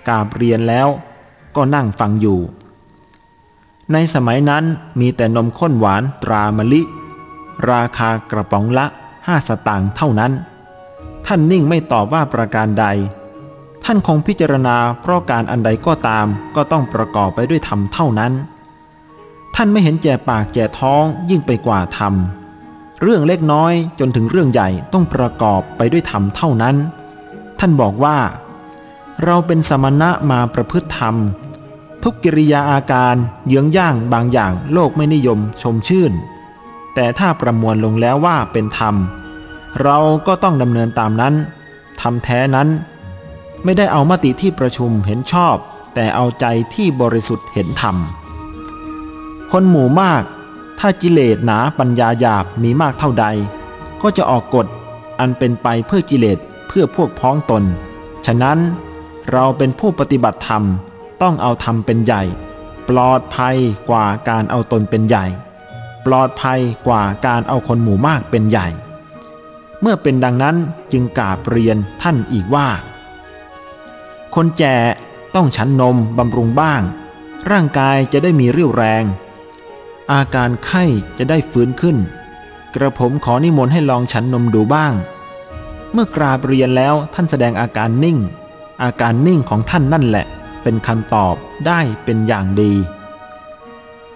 กาบเรียนแล้วก็นั่งฟังอยู่ ในสมัยนั้นมีแต่นมข้นหวานตรามะลิ ราคากระป๋องละห้าสตางค์เท่านั้น ท่านนิ่งไม่ตอบว่าประการใด ท่านคงพิจารณาเพราะการอันใดก็ตามก็ต้องประกอบไปด้วยธรรมเท่านั้น ท่านไม่เห็นแก่ปากแก่ท้องยิ่งไปกว่าธรรม เรื่องเล็กน้อยจนถึงเรื่องใหญ่ต้องประกอบไปด้วยธรรมเท่านั้น ท่านบอกว่า เราเป็นสมณะมาประพฤติธรรม ทุกกิริยาอาการเยื้องย่างบางอย่างโลกไม่นิยมชมชื่น แต่ถ้าประมวลลงแล้วว่าเป็นธรรม เราก็ต้องดำเนินตามนั้นทำแท้นั้น ไม่ได้เอามติที่ประชุมเห็นชอบ แต่เอาใจที่บริสุทธิ์เห็นธรรม คนหมู่มาก ถ้ากิเลสหนาปัญญาหยาบมีมากเท่าใด ก็จะออกกฎอันเป็นไปเพื่อกิเลส เพื่อพวกพ้องตน ฉะนั้นเราเป็นผู้ปฏิบัติธรรมต้องเอาธรรมเป็นใหญ่ ปลอดภัยกว่าการเอาตนเป็นใหญ่ ปลอดภัยกว่าการเอาคนหมู่มากเป็นใหญ่ เมื่อเป็นดังนั้นจึงกราบเรียนท่านอีกว่า คนแก่ต้องฉันนมบำรุงบ้าง ร่างกายจะได้มีเรี่ยวแรง อาการไข้จะได้ฟื้นขึ้น กระผมขอนิมนต์ให้ลองฉันนมดูบ้าง เมื่อกราบเรียนแล้วท่านแสดงอาการนิ่ง อาการนิ่งของท่านนั่นแหละ เป็นคำตอบได้เป็นอย่างดี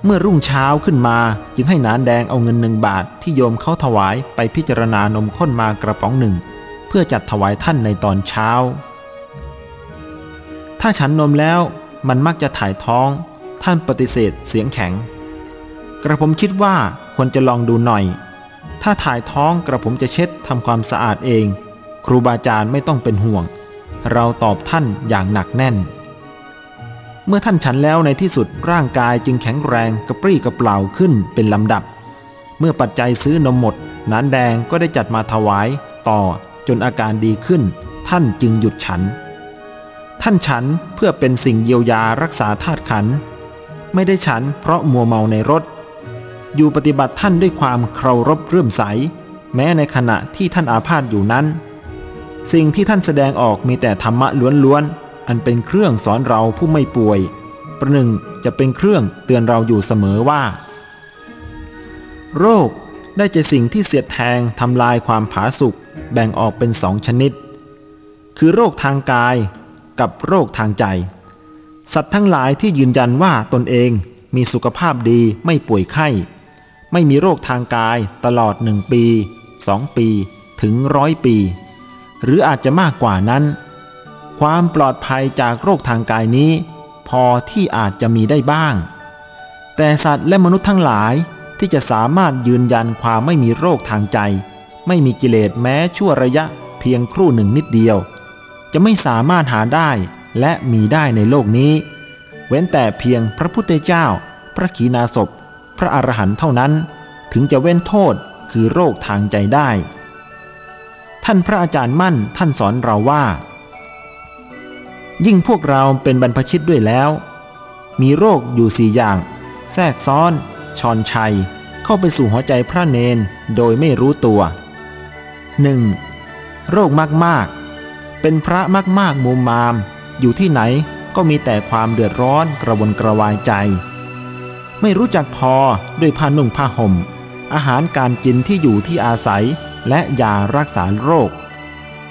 เมื่อรุ่งเช้าขึ้นมาจึงให้นานแดงเอาเงินหนึ่งบาทที่โยมเขาถวายไปพิจารณานมข้นมากระป๋องหนึ่ง เพื่อจัดถวายท่านในตอนเช้า ถ้าฉันนมแล้วมันมักจะถ่ายท้อง ท่านปฏิเสธเสียงแข็ง กระผมคิดว่าควรจะลองดูหน่อย ถ้าถ่ายท้องกระผมจะเช็ดทำความสะอาดเอง ครูบาอาจารย์ไม่ต้องเป็นห่วง เราตอบท่านอย่างหนักแน่น เมื่อท่านฉันแล้วในที่สุดร่างกายจึงแข็งแรงกระปรี้กระเปล่าขึ้นเป็นลำดับ เมื่อปัจจัยซื้อนมหมดนานแดงก็ได้จัดมาถวายต่อจนอาการดีขึ้น ท่านจึงหยุดฉัน ท่านฉันเพื่อเป็นสิ่งเยียวยารักษาธาตุขัน ไม่ได้ฉันเพราะมัวเมาในรถ อยู่ปฏิบัติท่านด้วยความเคารพเรื่มใส แม้ในขณะที่ท่านอาพาธอยู่นั้น สิ่งที่ท่านแสดงออกมีแต่ธรรมะล้วนๆ อันเป็นเครื่องสอนเราผู้ไม่ป่วย ประหนึ่งจะเป็นเครื่องเตือนเราอยู่เสมอว่า โรคได้จะสิ่งที่เสียดแทงทำลายความผาสุกแบ่งออกเป็นสองชนิด คือโรคทางกายกับโรคทางใจ สัตว์ทั้งหลายที่ยืนยันว่าตนเองมีสุขภาพดีไม่ป่วยไข้ ไม่มีโรคทางกายตลอดหนึ่งปีสองปีถึงร้อยปี หรืออาจจะมากกว่านั้น ความปลอดภัยจากโรคทางกายนี้ พอที่อาจจะมีได้บ้าง แต่สัตว์และมนุษย์ทั้งหลายที่จะสามารถยืนยันความไม่มีโรคทางใจ ไม่มีกิเลสแม้ชั่วระยะเพียงครู่หนึ่งนิดเดียว จะไม่สามารถหาได้และมีได้ในโลกนี้ เว้นแต่เพียงพระพุทธเจ้า พระขีณาสพพระอรหันต์เท่านั้น ถึงจะเว้นโทษคือโรคทางใจได้ ท่านพระอาจารย์มั่นท่านสอนเราว่า ยิ่งพวกเราเป็นบรรพชิตด้วยแล้ว มีโรคอยู่สี่อย่าง แทรกซ้อนชอนชัย เข้าไปสู่หัวใจพระเนนโดยไม่รู้ตัว 1. โรคมากๆ เป็นพระมากๆมุมมาม อยู่ที่ไหนก็มีแต่ความเดือดร้อนกระวนกระวายใจ ไม่รู้จักพอด้วยผ้านุ่งผ้าห่ม อาหารการกินที่อยู่ที่อาศัย และยารักษาโรค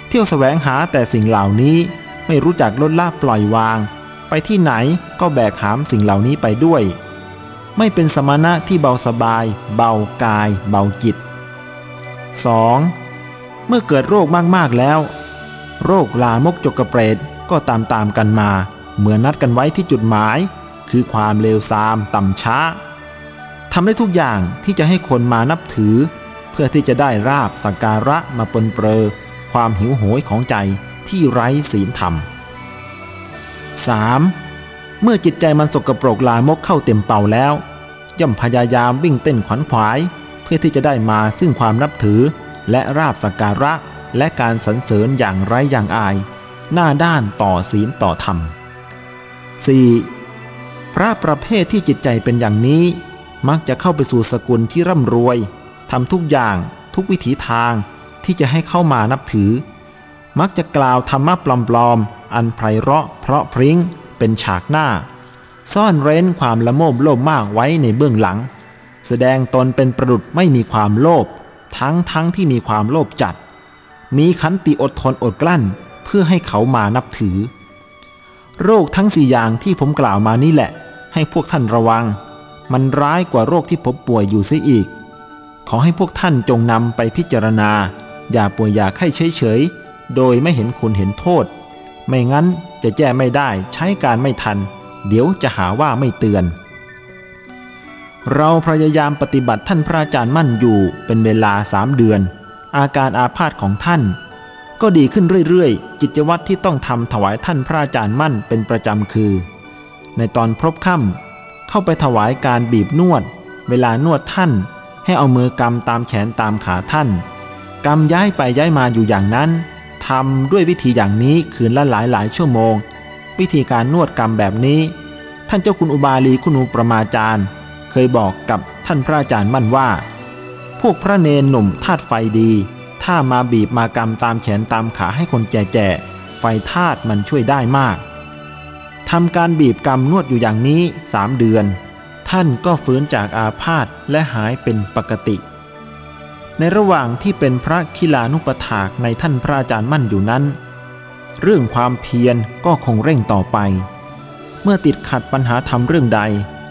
เที่ยวแสวงหาแต่สิ่งเหล่านี้ไม่รู้จักลดละปล่อยวาง ไปที่ไหนก็แบกหามสิ่งเหล่านี้ไปด้วย ไม่เป็นสมณะที่เบาสบาย เบากาย เบาจิต 2. เมื่อเกิดโรคมากๆแล้ว โรคลามกจกกระเปรตก็ตามตามกันมา เหมือนนัดกันไว้ที่จุดหมาย คือความเลวทรามต่ำช้าทำได้ทุกอย่างที่จะให้คนมานับถือ พื่อที่จะได้ราบสักการะมาปนเปรอความหิวโหยของใจที่ไร้ศีลธรรม 3. เมื่อจิตใจมันสกปรกลามกเข้าเต็มเป่าแล้ว ย่อมพยายามวิ่งเต้นขวัญขวาย เพื่อที่จะได้มาซึ่งความนับถือ และราบสักการะและการสรรเสริญอย่างไร้อย่างอาย หน้าด้านต่อศีลต่อธรรม 4. พระประเภทที่จิตใจเป็นอย่างนี้ มักจะเข้าไปสู่สกุลที่ร่ำรวย ทำทุกอย่างทุกวิถีทางที่จะให้เข้ามานับถือ มักจะกล่าวธรรมะปลอมๆ อันไพเราะเพราะพริ้งเป็นฉากหน้า ซ่อนเร้นความละโมบโลภมากไว้ในเบื้องหลัง แสดงตนเป็นประดุษไม่มีความโลภทั้งทั้งที่มีความโลภจัด มีขันติอดทนอดกลั้นเพื่อให้เขามานับถือ โรคทั้งสี่อย่างที่ผมกล่าวมานี่แหละ ให้พวกท่านระวัง มันร้ายกว่าโรคที่ผมป่วยอยู่เสียอีก ขอให้พวกท่านจงนำไปพิจารณา อย่าป่วยอย่าไข้เฉยๆ โดยไม่เห็นคุณเห็นโทษ ไม่งั้นจะแก้ไม่ได้ใช้การไม่ทัน เดี๋ยวจะหาว่าไม่เตือน เราพยายามปฏิบัติท่านพระอาจารย์มั่นอยู่เป็นเวลาสามเดือน อาการอาพาธของท่าน ก็ดีขึ้นเรื่อยๆ กิจวัตรที่ต้องทำถวายท่านพระอาจารย์มั่นเป็นประจำคือ ในตอนพบค่ำเข้าไปถวายการบีบนวด เวลานวดท่าน ให้เอามือกำตามแขนตามขาท่านกำย้ายไปย้ายมาอยู่อย่างนั้นทำด้วยวิธีอย่างนี้คืนละหลายหลายชั่วโมง วิธีการนวดกรรมแบบนี้ ท่านเจ้าคุณอุบาลีคุณูประมาจารย์ เคยบอกกับท่านพระอาจารย์มั่นว่า พวกพระเนนหนุ่มธาตุไฟดี ถ้ามาบีบมากรรมตามแขนตามขาให้คนแก่ๆไฟธาตุมันช่วยได้มากทำการบีบกรรมนวดอยู่อย่างนี้สามเดือน ท่านก็ฟื้นจากอาพาธและหายเป็นปกติ ในระหว่างที่เป็นพระคิลานุปถากในท่านพระอาจารย์มั่นอยู่นั้น เรื่องความเพียรก็คงเร่งต่อไป เมื่อติดขัดปัญหาธรรมเรื่องใด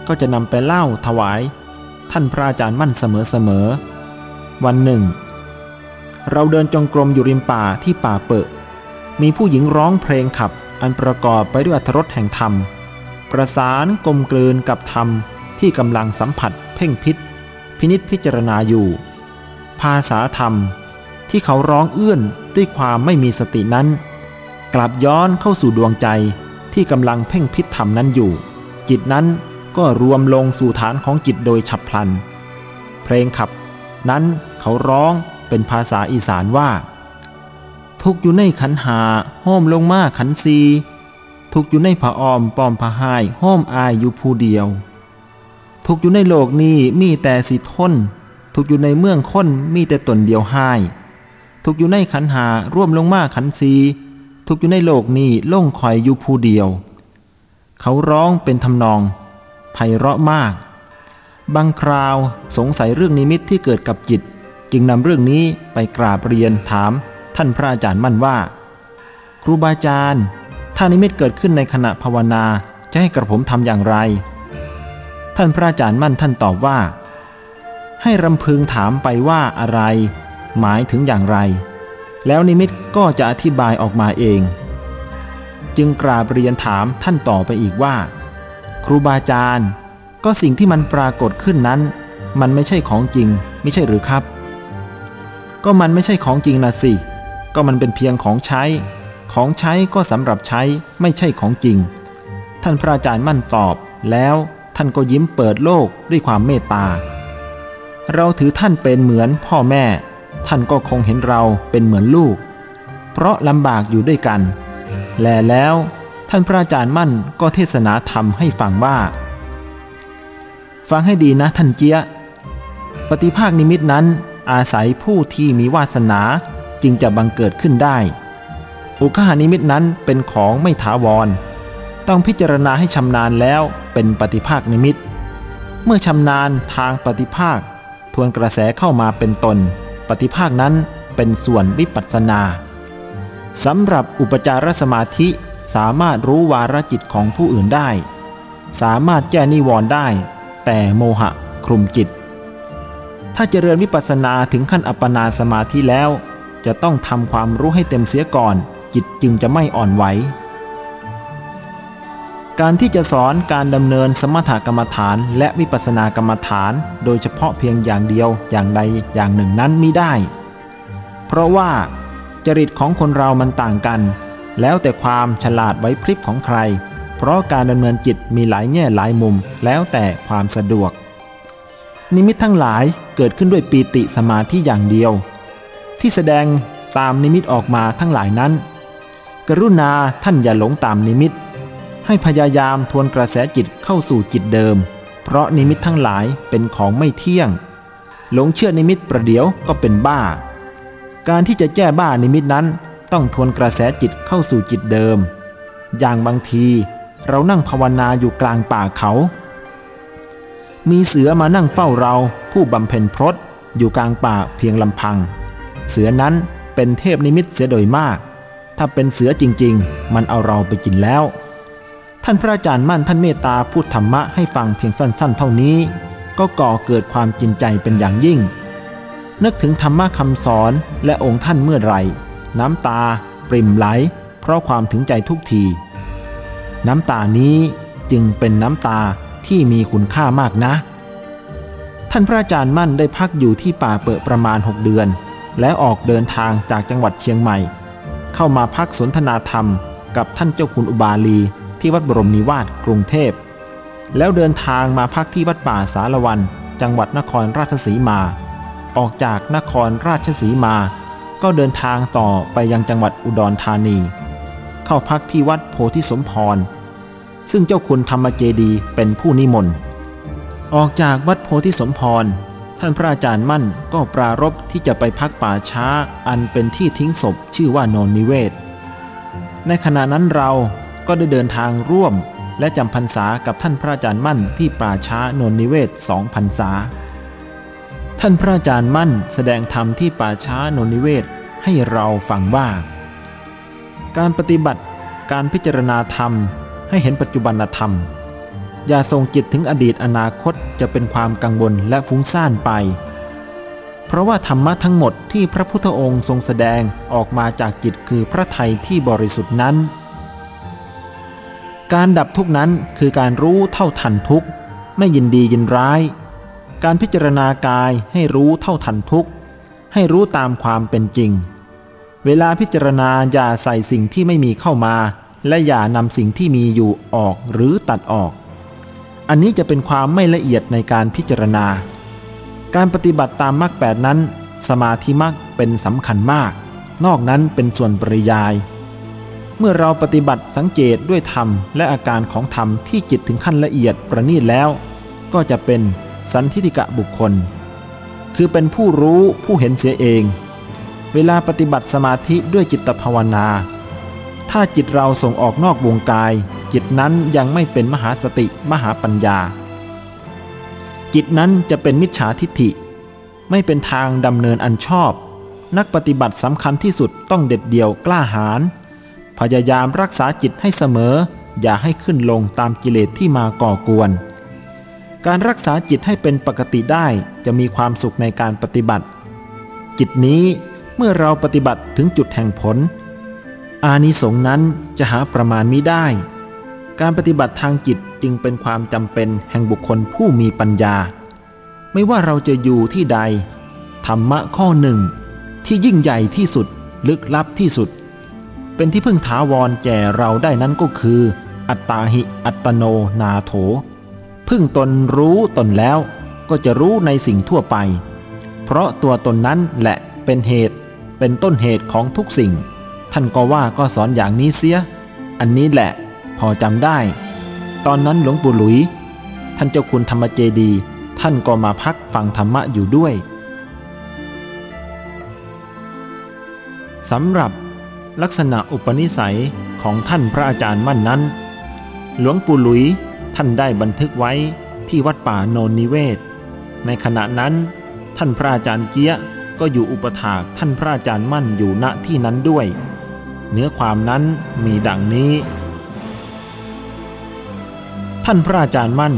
ก็จะนำไปเล่าถวาย ท่านพระอาจารย์มั่นเสมอๆวันหนึ่ง เราเดินจงกรมอยู่ริมป่าที่ป่าเปิดมีผู้หญิงร้องเพลงขับอันประกอบไปด้วยอรรถรสแห่งธรรม ประสานกลมกลืนกับธรรม ที่กำลังสัมผัสเพ่งพิษ พินิษพิจารณาอยู่ ภาษาธรรมที่เขาร้องเอื้อนด้วยความไม่มีสตินั้น กลับย้อนเข้าสู่ดวงใจที่กำลังเพ่งพิษธรรมนั้นอยู่ จิตนั้นก็รวมลงสู่ฐานของจิตโดยฉับพลัน เพลงขับ นั้นเขาร้องเป็นภาษาอีสานว่า ทุกอยู่ในขันหาห้อมลงมาขันซีทุกอยู่ในผาออมปอมผาหายห้อมอายอยู่ผู้เดียว ทุกอยู่ในโลกนี้มีแต่สิทน ทุกอยู่ในเมืองค้นมีแต่ตนเดียวหาย ทุกอยู่ในขันหาร่วมลงมาขันซีทุกอยู่ในโลกนี้ล่งคอยอยู่ผู้เดียว เขาร้องเป็นทำนองไพเราะมาก บางคราวสงสัยเรื่องนิมิตที่เกิดกับจิต จึงนำเรื่องนี้ไปกราบเรียนถามท่านพระอาจารย์มั่นว่า ครูบาอาจารย์ ถ้านิมิตเกิดขึ้นในขณะภาวนาจะให้กระผมทำอย่างไร ท่านพระอาจารย์มั่นท่านตอบว่า ให้รำพึงถามไปว่าอะไร หมายถึงอย่างไร แล้วนิมิตก็จะอธิบายออกมาเอง จึงกราบเรียนถามท่านต่อไปอีกว่า ครูบาอาจารย์ก็สิ่งที่มันปรากฏขึ้นนั้น มันไม่ใช่ของจริง ไม่ใช่หรือครับ ก็มันไม่ใช่ของจริงนะสิ ก็มันเป็นเพียงของใช้ ของใช้ก็สำหรับใช้ไม่ใช่ของจริง ท่านพระอาจารย์มั่นตอบแล้ว ท่านก็ยิ้มเปิดโลกด้วยความเมตตา เราถือท่านเป็นเหมือนพ่อแม่ ท่านก็คงเห็นเราเป็นเหมือนลูก เพราะลำบากอยู่ด้วยกัน แลแล้วท่านพระอาจารย์มั่นก็เทศนาธรรมให้ฟังว่า ฟังให้ดีนะท่านเจียปฏิภาคนิมิตนั้นอาศัยผู้ที่มีวาสนาจึงจะบังเกิดขึ้นได้ อุคหานิมิตนั้นเป็นของไม่ถาวร ต้องพิจารณาให้ชำนาญแล้วเป็นปฏิภาคนิมิต เมื่อชำนาญทางปฏิภาค ทวนกระแสเข้ามาเป็นตน ปฏิภาคนั้นเป็นส่วนวิปัสสนาสำหรับอุปจารสมาธิสามารถรู้วาระจิตของผู้อื่นได้ สามารถแก้นิวรณ์ได้ แต่โมหะคลุมจิต ถ้าเจริญวิปัสสนาถึงขั้นอัปปนาสมาธิแล้ว จะต้องทำความรู้ให้เต็มเสียก่อน จิตจึงจะไม่อ่อนไหว การที่จะสอนการดำเนินสมถกรรมฐานและวิปัสสนากรรมฐาน โดยเฉพาะเพียงอย่างเดียวอย่างใดอย่างหนึ่งนั้นมิได้ เพราะว่า จริตของคนเรามันต่างกัน แล้วแต่ความฉลาดไว้พริบของใคร เพราะการดำเนินจิตมีหลายแง่หลายมุมแล้วแต่ความสะดวก นิมิตทั้งหลายเกิดขึ้นด้วยปีติสมาธิอย่างเดียว ที่แสดงตามนิมิตออกมาทั้งหลายนั้น กรุณาท่านอย่าหลงตามนิมิต ให้พยายามทวนกระแสจิตเข้าสู่จิตเดิม เพราะนิมิตทั้งหลายเป็นของไม่เที่ยง หลงเชื่อนิมิตประเดี๋ยวก็เป็นบ้า การที่จะแก้บ้านิมิตนั้นต้องทวนกระแสจิตเข้าสู่จิตเดิม อย่างบางทีเรานั่งภาวนาอยู่กลางป่าเขา มีเสือมานั่งเฝ้าเราผู้บำเพ็ญพรตอยู่กลางป่าเพียงลำพัง เสือนั้นเป็นเทพนิมิตเสียโดยมาก ถ้าเป็นเสือจริง ๆ มันเอาเราไปกินแล้ว ท่านพระอาจารย์มั่นท่านเมตตาพูดธรรมะให้ฟังเพียงสั้น ๆ เท่านี้ ก็ก่อเกิดความจริงใจเป็นอย่างยิ่ง นึกถึงธรรมะคำสอนและองค์ท่านเมื่อไรน้ำตา ปริมไหล เพราะความถึงใจทุกที น้ำตานี้จึงเป็นน้ำตาที่มีคุณค่ามากนะ ท่านพระอาจารย์มั่นได้พักอยู่ที่ป่าเปิดประมาณ 6 เดือน แล้วออกเดินทางจากจังหวัดเชียงใหม่ เข้ามาพักสนทนาธรรมกับท่านเจ้าคุณอุบาลี ที่วัดบรมนิวาสกรุงเทพ แล้วเดินทางมาพักที่วัดป่าสารวัน จังหวัดนครราชสีมา ออกจากนครราชสีมา ก็เดินทางต่อไปยังจังหวัดอุดรธานี เข้าพักที่วัดโพธิสมพร ซึ่งเจ้าคุณธรรมเจดีเป็นผู้นิมนต์ออกจากวัดโพธิสมพร ท่านพระอาจารย์มั่นก็ปรารบที่จะไปพักป่าช้าอันเป็นที่ทิ้งศพชื่อว่าโนนนิเวศ ในขณะนั้นเรา ก็ได้เดินทางร่วม และจำพรรษากับท่านพระอาจารย์มั่นที่ป่าช้านนนิเวศสองพรรษา ท่านพระอาจารย์มั่นแสดงธรรมที่ป่าช้าโนนิเวศให้เราฟังว่า การปฏิบัติการพิจารณาธรรมให้เห็นปัจจุบันธรรม อย่าส่งจิตถึงอดีตอนาคตจะเป็นความกังวลและฟุ้งซ่านไป เพราะว่าธรรมะทั้งหมดที่พระพุทธองค์ทรงแสดงออกมาจากจิตคือพระไทยที่บริสุทธิ์นั้น การดับทุกนั้นคือการรู้เท่าทันทุกไม่ยินดียินร้าย การพิจารณากายให้รู้เท่าทันทุกให้รู้ตามความเป็นจริง เวลาพิจารณาอย่าใส่สิ่งที่ไม่มีเข้ามา และอย่านำสิ่งที่มีอยู่ออกหรือตัดออก อันนี้จะเป็นความไม่ละเอียดในการพิจารณา การปฏิบัติตามมรรคแปดนั้น สมาธิมรรคเป็นสำคัญมาก นอกนั้นเป็นส่วนปริยาย เมื่อเราปฏิบัติสังเกตด้วยธรรมและอาการของธรรมที่จิตถึงขั้นละเอียดประณีตแล้ว ก็จะเป็นสันทิติกะบุคคล คือเป็นผู้รู้ผู้เห็นเสียเอง เวลาปฏิบัติสมาธิด้วยจิตภาวนา ถ้าจิตเราส่งออกนอกวงกาย จิตนั้นยังไม่เป็นมหาสติมหาปัญญา จิตนั้นจะเป็นมิจฉาทิฏฐิ ไม่เป็นทางดำเนินอันชอบ นักปฏิบัติสำคัญที่สุดต้องเด็ดเดี่ยวกล้าหาญ พยายามรักษาจิตให้เสมอ อย่าให้ขึ้นลงตามกิเลสที่มาก่อกวน การรักษาจิตให้เป็นปกติได้จะมีความสุขในการปฏิบัติ จิตนี้เมื่อเราปฏิบัติถึงจุดแห่งผล อานิสงส์นั้นจะหาประมาณมิได้ การปฏิบัติทางจิตจึจึงเป็นความจำเป็นแห่งบุคคลผู้มีปัญญา ไม่ว่าเราจะอยู่ที่ใด ธรรมะข้อหนึ่ง ที่ยิ่งใหญ่ที่สุดลึกลับที่สุด เป็นที่พึ่งถาวรแก่เราได้นั้นก็คือ อัตตาหิอัตโนนาโถ พึ่งตนรู้ตนแล้วก็จะรู้ในสิ่งทั่วไป เพราะตัวตนนั้นแหละเป็นเหตุ เป็นต้นเหตุของทุกสิ่ง ท่านก็ว่าก็สอนอย่างนี้เสีย อันนี้แหละพอจำได้ ตอนนั้นหลวงปู่หลุย ท่านเจ้าคุณธรรมเจดี ท่านก็มาพักฟังธรรมะอยู่ด้วยสำหรับ ลักษณะอุปนิสัยของท่านพระอาจารย์มั่นนั้น หลวงปู่หลุยท่านได้บันทึกไว้ที่วัดป่าโนนนิเวศ ในขณะนั้น ท่านพระอาจารย์เจี๊ยก็อยู่อุปถากท่านพระอาจารย์มั่นอยู่ณที่นั้นด้วย เนื้อความนั้นมีดังนี้ ท่านพระอาจารย์มั่น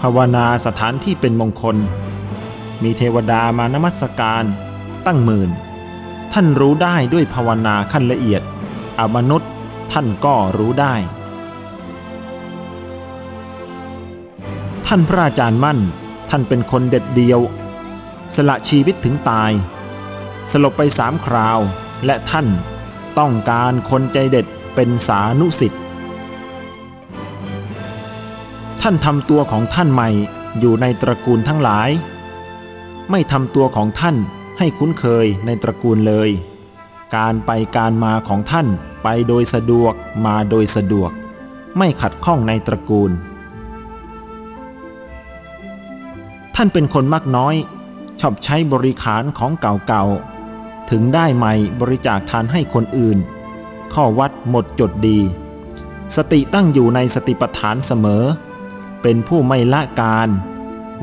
ภาวนาสถานที่เป็นมงคล มีเทวดามานมัสการตั้งหมื่น ท่านรู้ได้ด้วยภาวนาขั้นละเอียด อมนุษย์ท่านก็รู้ได้ ท่านพระอาจารย์มั่น ท่านเป็นคนเด็ดเดียว สละชีวิตถึงตาย สลบไปสามคราว และท่านต้องการคนใจเด็ดเป็นสานุสิทธิ์ท่านทำตัวของท่านใหม่อยู่ในตระกูลทั้งหลาย ไม่ทำตัวของท่าน ให้คุ้นเคยในตระกูลเลย การไปการมาของท่านไปโดยสะดวกมาโดยสะดวก ไม่ขัดข้องในตระกูล ท่านเป็นคนมากน้อย ชอบใช้บริขารของเก่าๆ ถึงได้ใหม่บริจาคทานให้คนอื่น ข้อวัดหมดจดดี สติตั้งอยู่ในสติปัฏฐานเสมอ เป็นผู้ไม่ละการ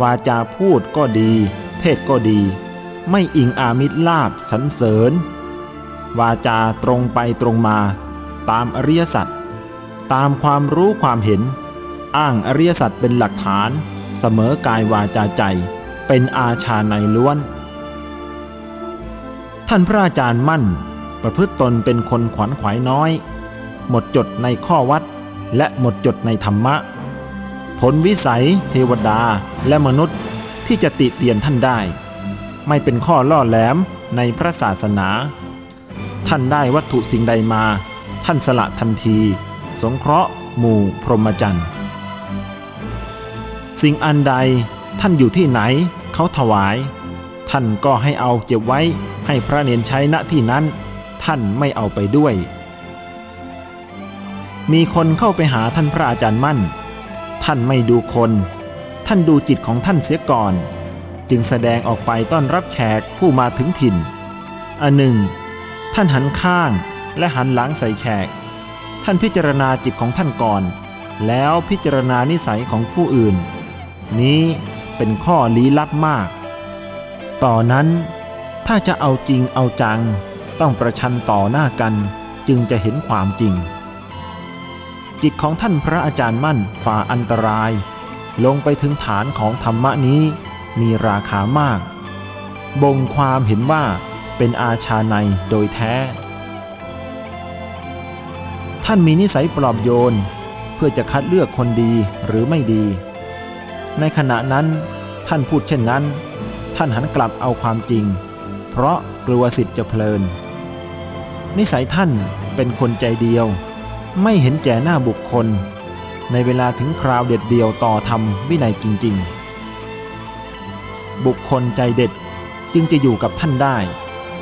วาจาพูดก็ดี เทศก็ดี ไม่อิงอามิตรลาบสรรเสริญ วาจาตรงไปตรงมา ตามอริยสัจตามความรู้ความเห็น อ้างอริยสัจเป็นหลักฐาน เสมอกายวาจาใจ เป็นอาชาในล้วน ท่านพระอาจารย์มั่น ประพฤติตนเป็นคนขวัญขวายน้อย หมดจดในข้อวัดและหมดจดในธรรมะ ผลวิสัย เทวดาและมนุษย์ที่จะติเตียนท่านได้ ไม่เป็นข้อล่อแหลมในพระศาสนา ท่านได้วัตถุสิ่งใดมา ท่านสละทันที สงเคราะห์ หมู่พรหมจรรย์สิ่งอันใดท่านอยู่ที่ไหนเขาถวาย ท่านก็ให้เอาเก็บไว้ให้พระเนนใช้ณที่นั้น ท่านไม่เอาไปด้วย มีคนเข้าไปหาท่านพระอาจารย์มั่น ท่านไม่ดูคน ท่านดูจิตของท่านเสียก่อน จึงแสดงออกไปต้อนรับแขกผู้มาถึงถิ่น อันหนึ่ง ท่านหันข้างและหันหลังใส่แขก ท่านพิจารณาจิตของท่านก่อน แล้วพิจารณานิสัยของผู้อื่น นี้เป็นข้อลี้ลับมาก ต่อนนั้นถ้าจะเอาจริงเอาจัง ต้องประชันต่อหน้ากันจึงจะเห็นความจริง จิตของท่านพระอาจารย์มั่นฝ่าอันตราย ลงไปถึงฐานของธรรมะนี้ มีราคามาก บ่งความเห็นว่าเป็นอาชาในโดยแท้ ท่านมีนิสัยปลอบโยนเพื่อจะคัดเลือกคนดีหรือไม่ดี ในขณะนั้นท่านพูดเช่นนั้น ท่านหันกลับเอาความจริง เพราะกลัวสิทธิ์จะเพลิน นิสัยท่านเป็นคนใจเดียว ไม่เห็นแก่หน้าบุคคล ในเวลาถึงคราวเด็ดเดียวต่อธรรมวินัยจริง ๆ บุคคลใจเด็ด จึงจะอยู่กับท่านได้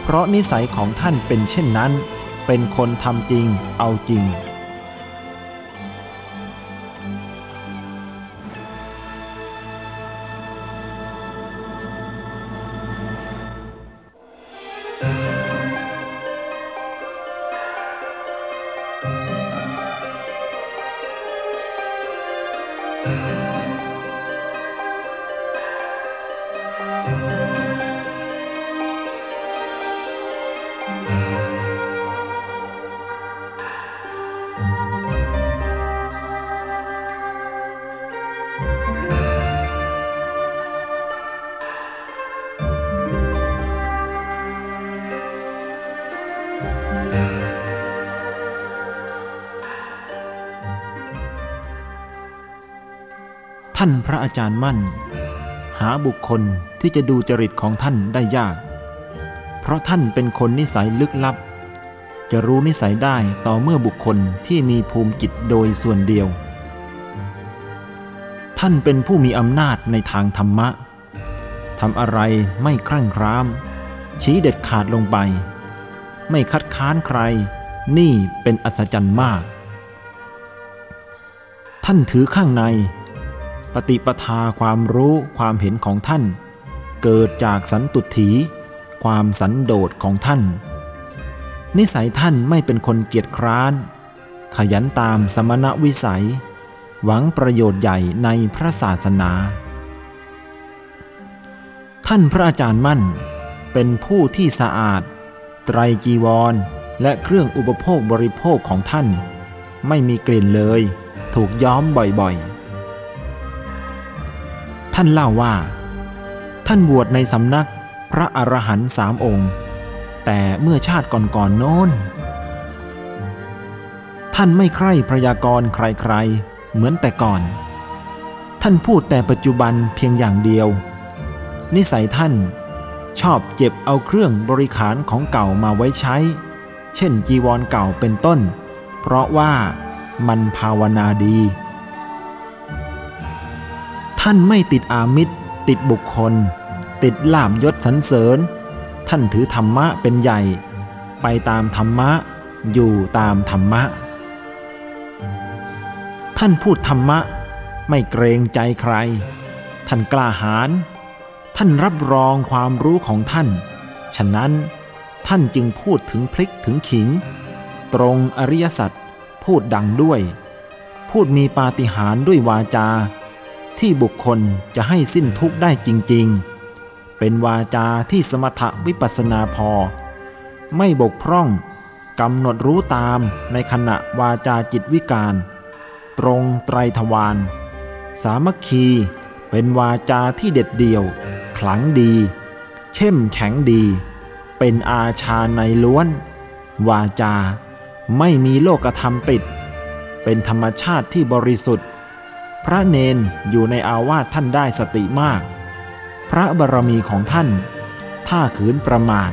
เพราะนิสัยของท่านเป็นเช่นนั้น เป็นคนทำจริงเอาจริงานพระอาจารย์มั่น หาบุคคลที่จะดูจริตของท่านได้ยาก เพราะท่านเป็นคนนิสัยลึกลับ จะรู้นิสัยได้ต่อเมื่อบุคคลที่มีภูมิจิตโดยส่วนเดียว ท่านเป็นผู้มีอำนาจในทางธรรมะทำอะไรไม่ครั่งคราม ชี้เด็ดขาดลงไป ไม่คัดค้านใคร นี่เป็นอัศจรรย์มาก ท่านถือข้างใน ปฏิปทาความรู้ความเห็นของท่าน เกิดจากสันตุถีความสันโดษของท่าน นิสัยท่านไม่เป็นคนเกียจคร้าน ขยันตามสมณวิสัย หวังประโยชน์ใหญ่ในพระศาสนา ท่านพระอาจารย์มั่น เป็นผู้ที่สะอาด ไตรจีวร และเครื่องอุปโภคบริโภคของท่าน ไม่มีกลิ่นเลย ถูกย้อมบ่อยๆ ท่านเล่าว่า ท่านบวชในสำนักพระอรหันต์สามองค์ แต่เมื่อชาติก่อนๆโน้น ท่านไม่ใคร่พยากรณ์ใครๆ เหมือนแต่ก่อน ท่านพูดแต่ปัจจุบันเพียงอย่างเดียว นิสัยท่านชอบเจ็บเอาเครื่องบริขารของเก่ามาไว้ใช้ เช่นจีวรเก่าเป็นต้น เพราะว่ามันภาวนาดี ท่านไม่ติดอามิตร ติดบุคคล ติดลาบยศสรรเสริญ ท่านถือธรรมะเป็นใหญ่ ไปตามธรรมะ อยู่ตามธรรมะ ท่านพูดธรรมะ ไม่เกรงใจใคร ท่านกล้าหาญท่านรับรองความรู้ของท่าน ฉะนั้นท่านจึงพูดถึงพลิกถึงขิง ตรงอริยสัจพูดดังด้วย พูดมีปาฏิหาริย์ด้วยวาจา ที่บุคคลจะให้สิ้นทุกข์ได้จริง ๆ เป็นวาจาที่สมถะวิปัสนาพอ ไม่บกพร่องกำหนดรู้ตามในขณะวาจาจิตวิการ ตรงไตรทวารสามัคคีเป็นวาจาที่เด็ดเดี่ยว ขลังดี เข้มแข็งดี เป็นอาชาในล้วน วาจา ไม่มีโลกธรรมติด เป็นธรรมชาติที่บริสุทธิ์ พระเนนอยู่ในอาวาสท่านได้สติมาก พระบารมีของท่าน ถ้าขืนประมาท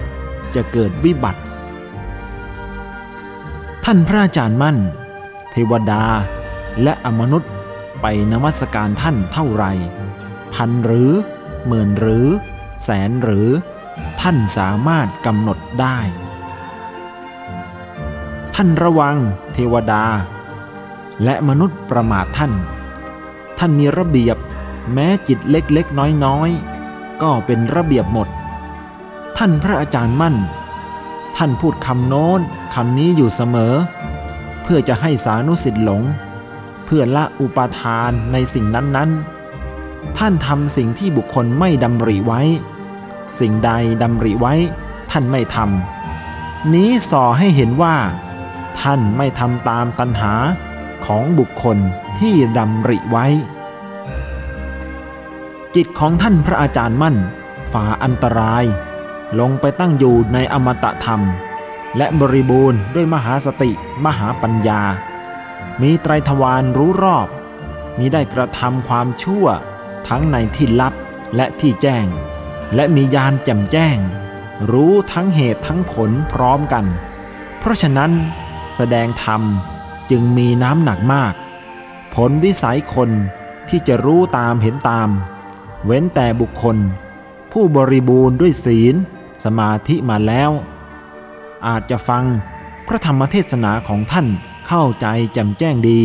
จะเกิดวิบัติ ท่านพระอาจารย์มั่น เทวดาและอมนุษย์ไปนมัสการท่านเท่าไร พันหรือหมื่นหรือ แสนหรือ ท่านสามารถกำหนดได้ ท่านระวังเทวดา และมนุษย์ประมาทท่าน ท่านมีระเบียบ แม้จิตเล็กๆ น้อยๆ ก็เป็นระเบียบหมด ท่านพระอาจารย์มั่น ท่านพูดคำโน้นคำนี้อยู่เสมอ เพื่อจะให้สานุสิทธิ์หลง เพื่อละอุปาทานในสิ่งนั้นๆ ท่านทำสิ่งที่บุคคลไม่ดำริไว้ สิ่งใดดำริไว้ ท่านไม่ทำนี้ส่อให้เห็นว่า ท่านไม่ทำตามตัณหาของบุคคล ที่ดำริไว้ จิตของท่านพระอาจารย์มั่น ฝ่าอันตราย ลงไปตั้งอยู่ในอมตะธรรม และบริบูรณ์ด้วยมหาสติมหาปัญญา มีไตรทวารรู้รอบ มีได้กระทำความชั่วทั้งในที่ลับและที่แจ้ง และมียานแจ่มแจ้ง รู้ทั้งเหตุทั้งผลพร้อมกัน เพราะฉะนั้นแสดงธรรมจึงมีน้ำหนักมาก ผลวิสัยคนที่จะรู้ตามเห็นตาม เว้นแต่บุคคล ผู้บริบูรณ์ด้วยศีล สมาธิมาแล้ว อาจจะฟังพระธรรมเทศนาของท่านเข้าใจแจ่มแจ้งดี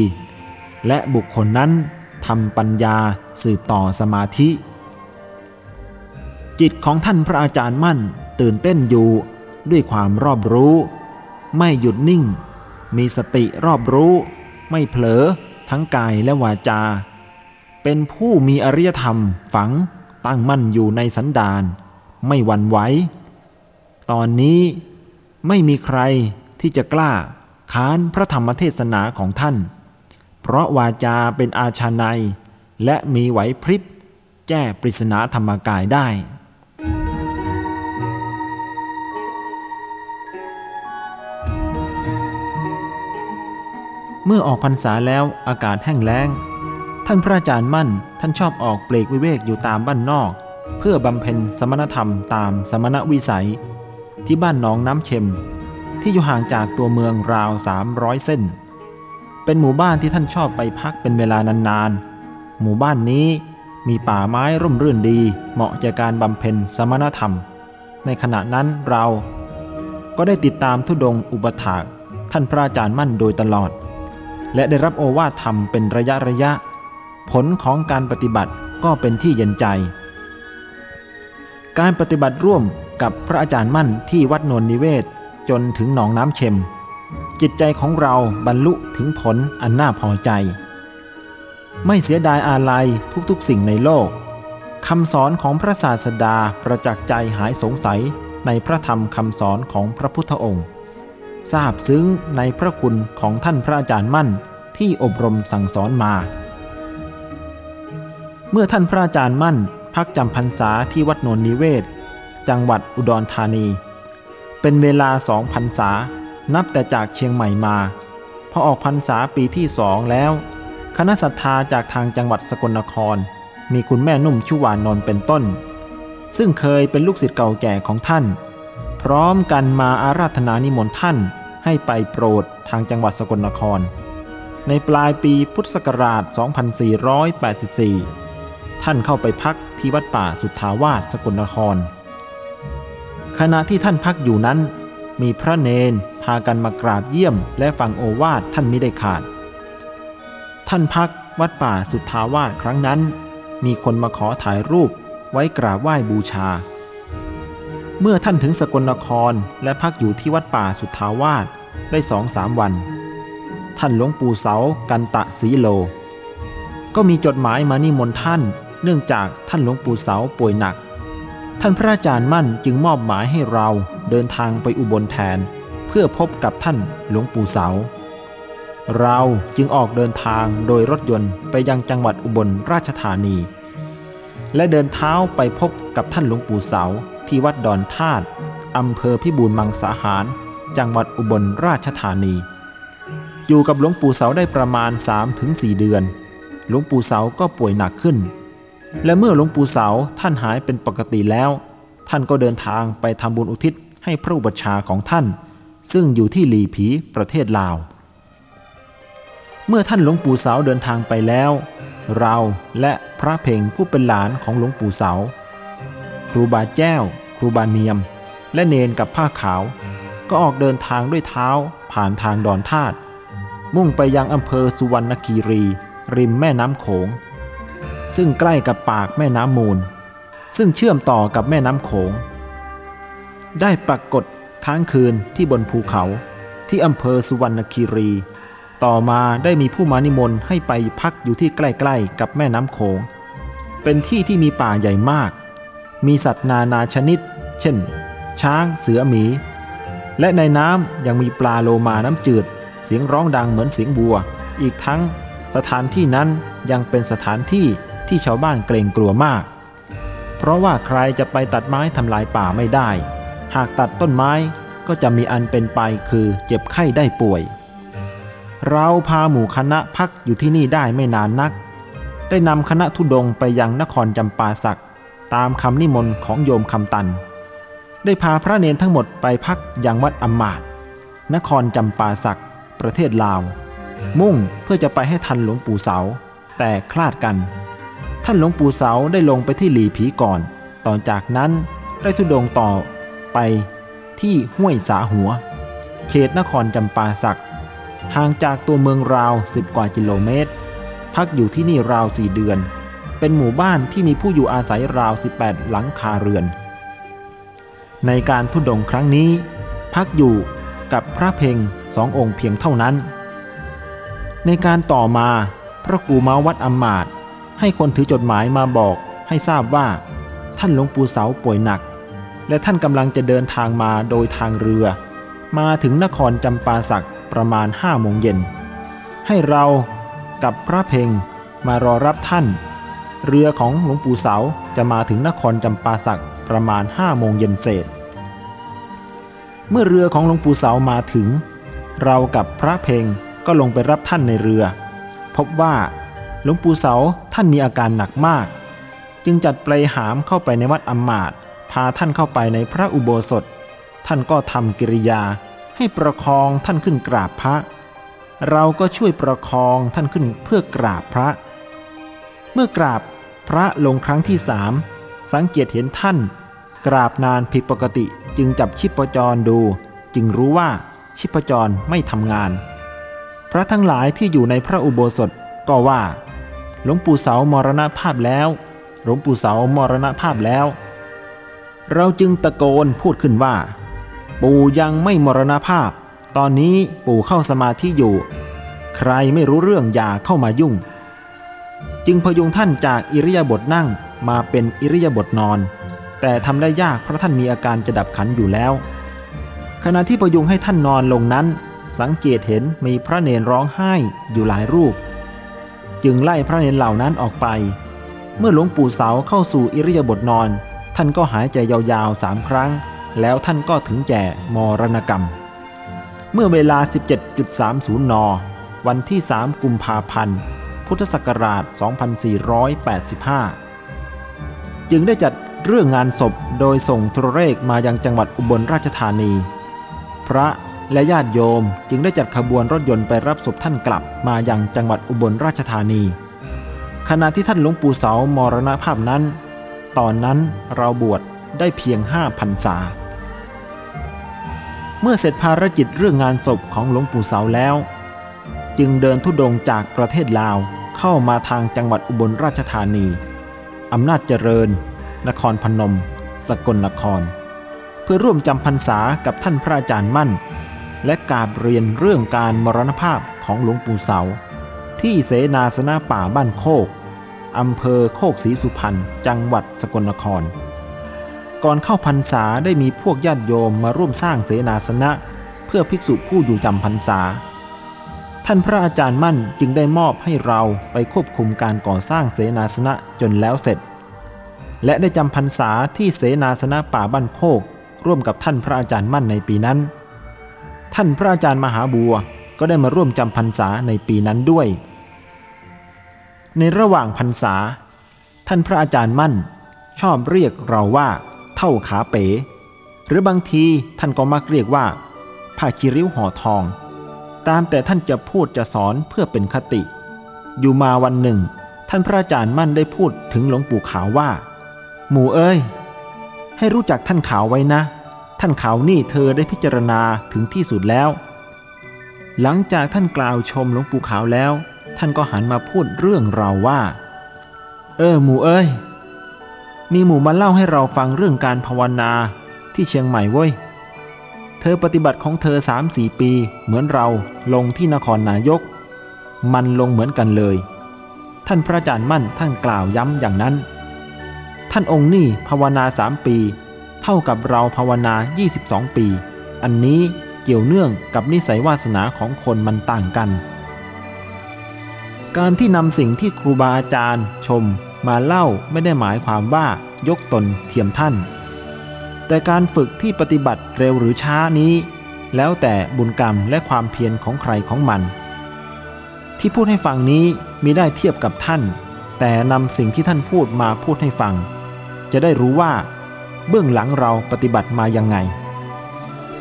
และบุคคลนั้นทำปัญญาสืบต่อสมาธิ จิตของท่านพระอาจารย์มั่นตื่นเต้นอยู่ด้วยความรอบรู้ ไม่หยุดนิ่ง มีสติรอบรู้ ไม่เผลอ ทั้งกายและวาจา เป็นผู้มีอริยธรรมฝังตั้งมั่นอยู่ในสันดานไม่หวั่นไหวตอนนี้ไม่มีใครที่จะกล้าค้านพระธรรมเทศนาของท่าน เพราะวาจาเป็นอาชาในและมีไหวพริบแก้ปริศนาธรรมกายได้ เมื่อออกพรรษาแล้วอากาศแห้งแล้ง ท่านพระอาจารย์มั่นท่านชอบออกเปลกวิเวกอยู่ตามบ้านนอก เพื่อบำเพ็ญสมณธรรมตามสมณวิสัย ที่บ้านหนองน้ำเค็ม ที่อยู่ห่างจากตัวเมืองราว 300 เส้น เป็นหมู่บ้านที่ท่านชอบไปพักเป็นเวลานานๆ หมู่บ้านนี้มีป่าไม้ร่มรื่นดี เหมาะแก่การบำเพ็ญสมณธรรม ในขณะนั้นเราก็ได้ติดตามทุดงอุปถากท่านพระอาจารย์มั่นโดยตลอด และได้รับโอวาทธรรมเป็นระยะระยะ ผลของการปฏิบัติก็เป็นที่เย็นใจ การปฏิบัติร่วมกับพระอาจารย์มั่นที่วัดนนนิเวศจนถึงหนองน้ำเค็ม จิตใจของเราบรรลุถึงผลอันน่าพอใจ ไม่เสียดายอาลัยทุกๆสิ่งในโลกคำสอนของพระศาสดาประจักษ์ใจหายสงสัยในพระธรรมคำสอนของพระพุทธองค์ ทราบซึ้งในพระคุณของท่านพระอาจารย์มั่นที่อบรมสั่งสอนมา เมื่อท่านพระอาจารย์มั่น พักจำพรรษาที่วัดโนนนิเวศ จังหวัดอุดรธานี เป็นเวลาสองพรรษา นับแต่จากเชียงใหม่มา พอออกพรรษาปีที่สองแล้ว คณะศรัทธาจากทางจังหวัดสกลนคร มีคุณแม่นุ่มชุวานนท์เป็นต้น ซึ่งเคยเป็นลูกศิษย์เก่าแก่ของท่าน พร้อมกันมาอาราธนานิมนต์ท่านให้ไปโปรดทางจังหวัดสกลนคร ในปลายปีพุทธศักราช 2484 ท่านเข้าไปพักที่วัดป่าสุทธาวาสสกลนคร ขณะที่ท่านพักอยู่นั้น มีพระเนนพากันมากราบเยี่ยมและฟังโอวาทท่านไมิได้ขาด ท่านพักวัดป่าสุทธาวาสครั้งนั้น มีคนมาขอถ่ายรูปไว้กราบไหว้บูชา เมื่อท่านถึงสกลนครและพักอยู่ที่วัดป่าสุทธาวาสได้สองสามวัน ท่านหลวงปู่เสากันตะสีโล ก็มีจดหมายมานิมนต์ท่าน เนื่องจากท่านหลวงปู่เสาป่วยหนัก ท่านพระอาจารย์มั่นจึงมอบหมายให้เราเดินทางไปอุบลแทน เพื่อพบกับท่านหลวงปู่เสา เราจึงออกเดินทางโดยรถยนต์ไปยังจังหวัดอุบลราชธานี และเดินเท้าไปพบกับท่านหลวงปู่เสา ที่วัดดอนธาตุอำเภอพิบูลมังสาหาร จังหวัดอุบลราชธานี อยู่กับหลวงปู่เสาได้ประมาณ 3-4 เดือน หลวงปู่เสาก็ป่วยหนักขึ้น และเมื่อหลวงปู่เสาท่านหายเป็นปกติแล้ว ท่านก็เดินทางไปทำบุญอุทิศให้พระอุปชฌาย์ของท่าน ซึ่งอยู่ที่หลีผีประเทศลาว เมื่อท่านหลวงปู่เสาเดินทางไปแล้ว เราและพระเพ่งผู้เป็นหลานของหลวงปู่เสา รูบาแจ้ว ครูบาเนียม และเนนกับผ้าขาว ก็ออกเดินทางด้วยเท้าผ่านทางดอนธาตุมุ่งไปยังอำเภอสุวรรณคีรี ริมแม่น้ำโขง ซึ่งใกล้กับปากแม่น้ำมูล ซึ่งเชื่อมต่อกับแม่น้ำโขง ได้ปรากฏค้างคืนที่บนภูเขาที่อำเภอสุวรรณคีรี ต่อมาได้มีผู้มานิมนต์ให้ไปพักอยู่ที่ใกล้ๆกับแม่น้ำโขง เป็นที่ที่มีป่าใหญ่มาก มีสัตว์นานาชนิด เช่น ช้างเสือหมี และในน้ำยังมีปลาโลมาน้ำจืด เสียงร้องดังเหมือนเสียงบัว อีกทั้งสถานที่นั้นยังเป็นสถานที่ที่ชาวบ้านเกรงกลัวมาก เพราะว่าใครจะไปตัดไม้ทำลายป่าไม่ได้ หากตัดต้นไม้ก็จะมีอันเป็นไปคือเจ็บไข้ได้ป่วย เราพาหมู่คณะพักอยู่ที่นี่ได้ไม่นานนัก ได้นำคณะทุดงไปยังนครจำปาสัก ตามคำนิมนต์ของโยมคำตัน ได้พาพระเนนทั้งหมดไปพักยังวัดอำมมาตย์นครจำปาสัก ประเทศลาว มุ่งเพื่อจะไปให้ทันหลวงปู่เสา แต่คลาดกัน ท่านหลวงปู่เสาได้ลงไปที่หลีผีก่อน ต่อจากนั้นได้ทุดงต่อไปที่ห้วยสาหัว เขตนครจำปาสัก ห่างจากตัวเมืองราวสิบกว่ากิโลเมตร พักอยู่ที่นี่ราวสี่เดือน เป็นหมู่บ้านที่มีผู้อยู่อาศัยราว 18 หลังคาเรือน ในการทุดงครั้งนี้ พักอยู่กับพระเพ่งสององค์เพียงเท่านั้น ในการต่อมาพระกูมาวัดอำมาตให้คนถือจดหมายมาบอกให้ทราบว่า ท่านหลวงปู่เสาป่วยหนัก และท่านกำลังจะเดินทางมาโดยทางเรือ มาถึงนครจำปาสักประมาณห้าโมงเย็นให้เรากับพระเพ่งมารอรับท่าน เรือของหลวงปู่เสาจะมาถึงนครจำปาสักประมาณห้าโมงเย็นเศษ เมื่อเรือของหลวงปู่เสามาถึง เรากับพระเพงก็ลงไปรับท่านในเรือ พบว่าหลวงปู่เสาท่านมีอาการหนักมาก จึงจัดเปลหามเข้าไปในวัดอำมาตพาท่านเข้าไปในพระอุโบสถ ท่านก็ทำกิริยาให้ประคองท่านขึ้นกราบพระ เราก็ช่วยประคองท่านขึ้นเพื่อกราบพระ เมื่อกราบ พระลงครั้งที่สามสังเกตเห็นท่าน กราบนานผิดปกติจึงจับชิปจรดู จึงรู้ว่าชิปจรไม่ทำงาน พระทั้งหลายที่อยู่ในพระอุโบสถก็ว่า หลวงปู่เสามรณภาพแล้ว หลวงปู่เสามรณภาพแล้ว เราจึงตะโกนพูดขึ้นว่า ปู่ยังไม่มรณภาพ ตอนนี้ปู่เข้าสมาธิอยู่ ใครไม่รู้เรื่องอย่าเข้ามายุ่ง จึงพยุงท่านจากอิริยาบถนั่งมาเป็นอิริยาบถนอน แต่ทำได้ยากเพราะท่านมีอาการจะดับขันอยู่แล้ว ขณะที่พยุงให้ท่านนอนลงนั้น สังเกตเห็นมีพระเนรร้องไห้อยู่หลายรูป จึงไล่พระเนรเหล่านั้นออกไป เมื่อหลวงปู่เสาเข้าสู่อิริยาบถนอน ท่านก็หายใจยาวๆสามครั้ง แล้วท่านก็ถึงแก่มรณกรรม เมื่อเวลา 17.30 น วันที่ 3 กุมภาพันธ์ พุทธศักราช 2485 จึงได้จัดเรื่องงานศพโดยส่งโทรเลขมายังจังหวัดอุบลราชธานี พระและญาติโยมจึงได้จัดขบวนรถยนต์ไปรับศพท่านกลับมายังจังหวัดอุบลราชธานี ขณะที่ท่านหลวงปู่เสามรณภาพนั้น ตอนนั้นเราบวชได้เพียงห้าพันษา เมื่อเสร็จภารกิจเรื่องงานศพของหลวงปู่เสาแล้ว จึงเดินทุดงค์จากประเทศลาว เข้ามาทางจังหวัดอุบลราชธานี อำนาจเจริญ นครพนม สกลนคร เพื่อร่วมจำพรรษากับท่านพระอาจารย์มั่น และกาบเรียนเรื่องการมรณภาพของหลวงปู่เสา ที่เสนาสนะป่าบ้านโคกอำเภอโคกศรีสุพรรณจังหวัดสกลนคร ก่อนเข้าพรรษาได้มีพวกญาติโยมมาร่วมสร้างเสนาสนะ เพื่อภิกษุผู้อยู่จำพรรษา ท่านพระอาจารย์มั่นจึงได้มอบให้เราไปควบคุมการก่อสร้างเสนาสนะจนแล้วเสร็จ และได้จำพรรษาที่เสนาสนะป่าบ้านโคก ร่วมกับท่านพระอาจารย์มั่นในปีนั้น ท่านพระอาจารย์มหาบัวก็ได้มาร่วมจำพรรษาในปีนั้นด้วย ในระหว่างพรรษา ท่านพระอาจารย์มั่น ชอบเรียกเราว่า เท่าขาเป๋ หรือบางทีท่านก็มักเรียกว่าผ้าคีริ้วห่อทอง ตามแต่ท่านจะพูดจะสอนเพื่อเป็นคติ อยู่มาวันหนึ่ง ท่านพระอาจารย์มั่นได้พูดถึงหลวงปู่ขาวว่า หมู่เอ้ย ให้รู้จักท่านขาวไว้นะ ท่านขาวนี่เธอได้พิจารณาถึงที่สุดแล้ว หลังจากท่านกล่าวชมหลวงปู่ขาวแล้ว ท่านก็หันมาพูดเรื่องเราว่า เออ หมู่เอ้ย มีหมู่มาเล่าให้เราฟังเรื่องการภาวนาที่เชียงใหม่เว้ย ธอปฏิบัติของเธอสามสี่ปี เหมือนเราลงที่นครนายก มันลงเหมือนกันเลย ท่านพระอาจารย์มั่นท่านกล่าวย้ำอย่างนั้น ท่านองค์นี่ภาวนาสามปี เท่ากับเราภาวนา 22 ปี อันนี้เกี่ยวเนื่องกับนิสัยวาสนาของคนมันต่างกัน การที่นำสิ่งที่ครูบาอาจารย์ชมมาเล่าไม่ได้หมายความว่ายกตนเทียมท่าน แต่การฝึกที่ปฏิบัติเร็วหรือช้านี้ แล้วแต่บุญกรรมและความเพียรของใครของมัน ที่พูดให้ฟังนี้มิได้เทียบกับท่าน แต่นำสิ่งที่ท่านพูดมาพูดให้ฟัง จะได้รู้ว่า เบื้องหลังเราปฏิบัติมายังไง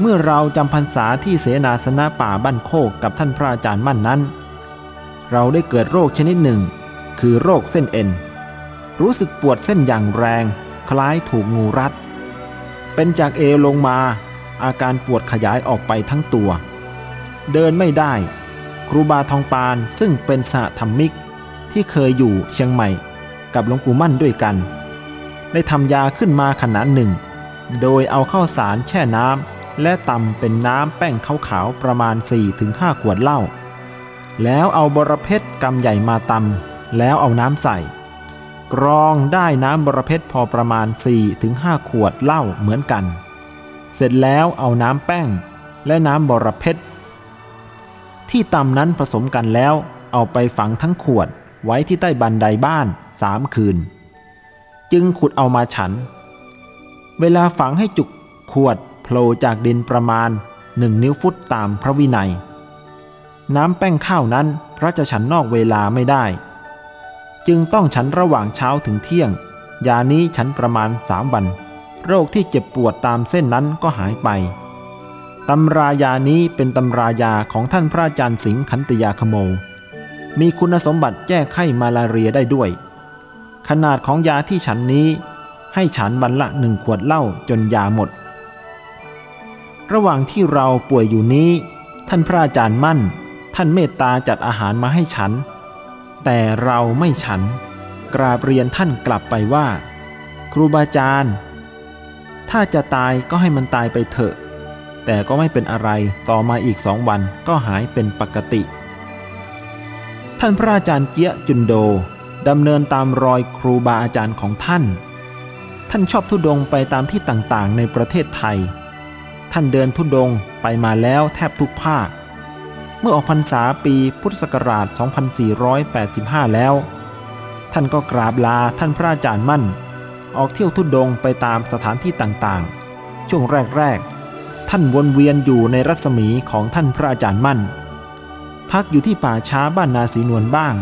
เมื่อเราจำพรรษาที่เสนาสนะป่าบ้านโคกกับท่านพระอาจารย์มั่นนั้น เราได้เกิดโรคชนิดหนึ่ง คือโรคเส้นเอ็นรู้สึกปวดเส้นอย่างแรง คล้ายถูกงูรัด เป็นจากเอวลงมา อาการปวดขยายออกไปทั้งตัว เดินไม่ได้ ครูบาทองปานซึ่งเป็นสหธรรมิกที่เคยอยู่เชียงใหม่ กับหลวงปู่มั่นด้วยกัน ได้ทำยาขึ้นมาขนาดหนึ่ง โดยเอาข้าวสารแช่น้ำและตำเป็นน้ำแป้งขาวๆประมาณ 4-5 ขวดเหล้าแล้วเอาบรเพชรกำใหญ่มาตำแล้วเอาน้ำใส่ กรองได้น้ำบรเพชรพอประมาณ 4-5 ขวดเหล้าเหมือนกัน เสร็จแล้วเอาน้ำแป้งและน้ำบรเพชรที่ตำนั้นผสมกันแล้ว เอาไปฝังทั้งขวดไว้ที่ใต้บันไดบ้านสามคืน จึงขุดเอามาฉัน เวลาฝังให้จุกขวดโผล่จากดินประมาณหนึ่งนิ้วฟุตตามพระวินัย น้ำแป้งข้าวนั้นพระจะฉันนอกเวลาไม่ได้ จึงต้องฉันระหว่างเช้าถึงเที่ยง ยานี้ฉันประมาณสามวัน โรคที่เจ็บปวดตามเส้นนั้นก็หายไปตำรายานี้เป็นตำรายาของท่านพระอาจารย์สิงห์ขันติยาขโม มีคุณสมบัติแก้ไข้มาลาเรียได้ด้วย ขนาดของยาที่ฉันนี้ ให้ฉันวันละหนึ่งขวดเหล้าจนยาหมด ระหว่างที่เราป่วยอยู่นี้ ท่านพระอาจารย์มั่น ท่านเมตตาจัดอาหารมาให้ฉัน แต่เราไม่ฉัน กราบเรียนท่านกลับไปว่า ครูบาอาจารย์ ถ้าจะตายก็ให้มันตายไปเถอะ แต่ก็ไม่เป็นอะไรต่อมาอีกสองวันก็หายเป็นปกติ ท่านพระอาจารย์เจียจุนโดดำเนินตามรอยครูบาอาจารย์ของท่าน ท่านชอบทุดงไปตามที่ต่างๆ ในประเทศไทย ท่านเดินทุดงไปมาแล้วแทบทุกภาค มื่อออกพรรษาปีพุทธศักราช 2485 แล้ว ท่านก็กราบลาท่านพระอาจารย์มั่น ออกเที่ยวทุดดงไปตามสถานที่ต่างๆ ช่วงแรกๆ ท่านวนเวียนอยู่ในรัศมีของท่านพระอาจารย์มั่น พักอยู่ที่ป่าช้าบ้านนาสีนวลบ้าง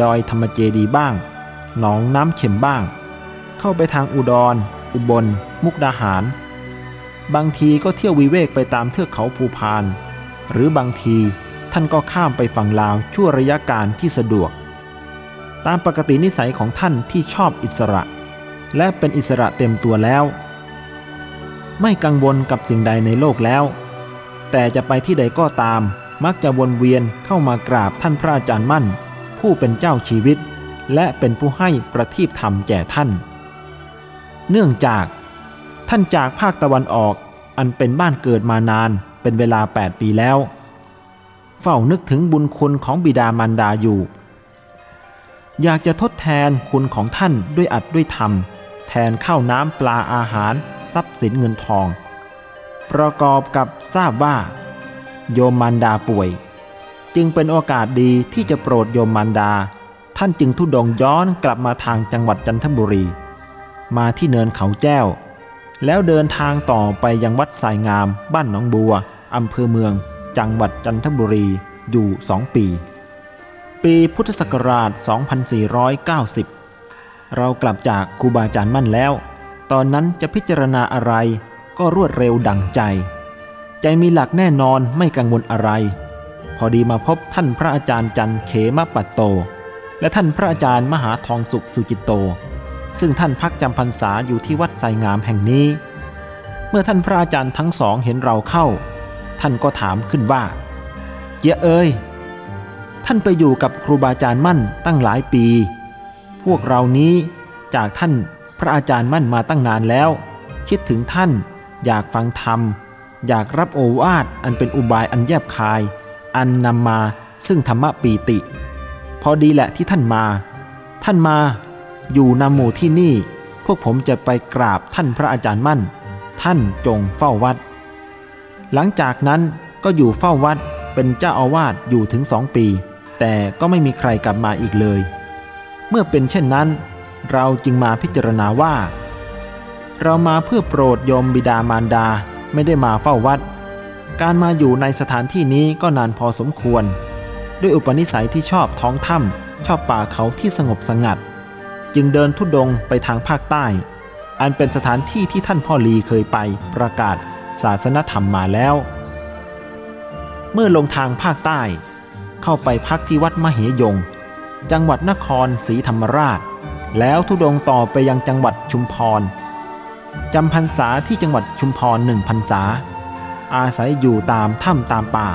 ดอยธรรมเจดีบ้าง หนองน้ำเข็มบ้าง เข้าไปทางอุดรอุบล มุกดาหาร บางทีก็เที่ยววิเวกไปตามเทือกเขาภูพานหรือบางที ท่านก็ข้ามไปฝั่งลาวชั่วระยะการที่สะดวก ตามปกตินิสัยของท่านที่ชอบอิสระ และเป็นอิสระเต็มตัวแล้ว ไม่กังวลกับสิ่งใดในโลกแล้ว แต่จะไปที่ใดก็ตาม มักจะวนเวียนเข้ามากราบท่านพระอาจารย์มั่น ผู้เป็นเจ้าชีวิต และเป็นผู้ให้ประทีปธรรมแก่ท่าน เนื่องจาก ท่านจากภาคตะวันออกอันเป็นบ้านเกิดมานานเป็นเวลา 8 ปีแล้ว เฝ้านึกถึงบุญคุณของบิดามารดาอยู่ อยากจะทดแทนคุณของท่านด้วยอัดด้วยธรรม แทนข้าวน้ำปลาอาหาร ทรัพย์สินเงินทอง ประกอบกับทราบว่า โยมมารดาป่วย จึงเป็นโอกาสดีที่จะโปรดโยมมารดา ท่านจึงทุดงย้อนกลับมาทางจังหวัดจันทบุรี มาที่เนินเขาแจ้ว แล้วเดินทางต่อไปยังวัดสายงามบ้านหนองบัวอำเภอเมือง จังหวัดจันทบุรีอยู่สองปี ปีพุทธศักราช 2490 เรากลับจากครูบาอาจารย์มั่นแล้ว ตอนนั้นจะพิจารณาอะไรก็รวดเร็วดังใจ ใจมีหลักแน่นอนไม่กังวลอะไร พอดีมาพบท่านพระอาจารย์จันเขมปัตโต และท่านพระอาจารย์มหาทองสุขสุจิตโต ซึ่งท่านพักจำพรรษาอยู่ที่วัดไซงามแห่งนี้ เมื่อท่านพระอาจารย์ทั้งสองเห็นเราเข้า ท่านก็ถามขึ้นว่า เยอะเอ้ย ท่านไปอยู่กับครูบาอาจารย์มั่นตั้งหลายปี พวกเรานี้จากท่านพระอาจารย์มั่นมาตั้งนานแล้ว คิดถึงท่าน อยากฟังธรรม อยากรับโอวาทอันเป็นอุบายอันแยบคาย อันนำมาซึ่งธรรมปีติ พอดีแหละที่ท่านมา ท่านมาอยู่นำหมู่ที่นี่ พวกผมจะไปกราบท่านพระอาจารย์มั่น ท่านจงเฝ้าวัด หลังจากนั้นก็อยู่เฝ้าวัดเป็นเจ้าอาวาสอยู่ถึงสองปี แต่ก็ไม่มีใครกลับมาอีกเลย เมื่อเป็นเช่นนั้น เราจึงมาพิจารณาว่า เรามาเพื่อโปรดโยมบิดามารดาไม่ได้มาเฝ้าวัด การมาอยู่ในสถานที่นี้ก็นานพอสมควร ด้วยอุปนิสัยที่ชอบท้องถ้ำชอบป่าเขาที่สงบสงัด จึงเดินทุดงไปทางภาคใต้ อันเป็นสถานที่ที่ท่านพ่อลีเคยไปประกาศ ศาสนธรรมมาแล้ว เมื่อลงทางภาคใต้ เข้าไปพักที่วัดมเหยง จังหวัดนครศรีธรรมราช แล้วทุดงต่อไปยังจังหวัดชุมพรจำพรรษาที่จังหวัดชุมพรหนึ่งพรรษา อาศัยอยู่ตามถ้ำตามป่า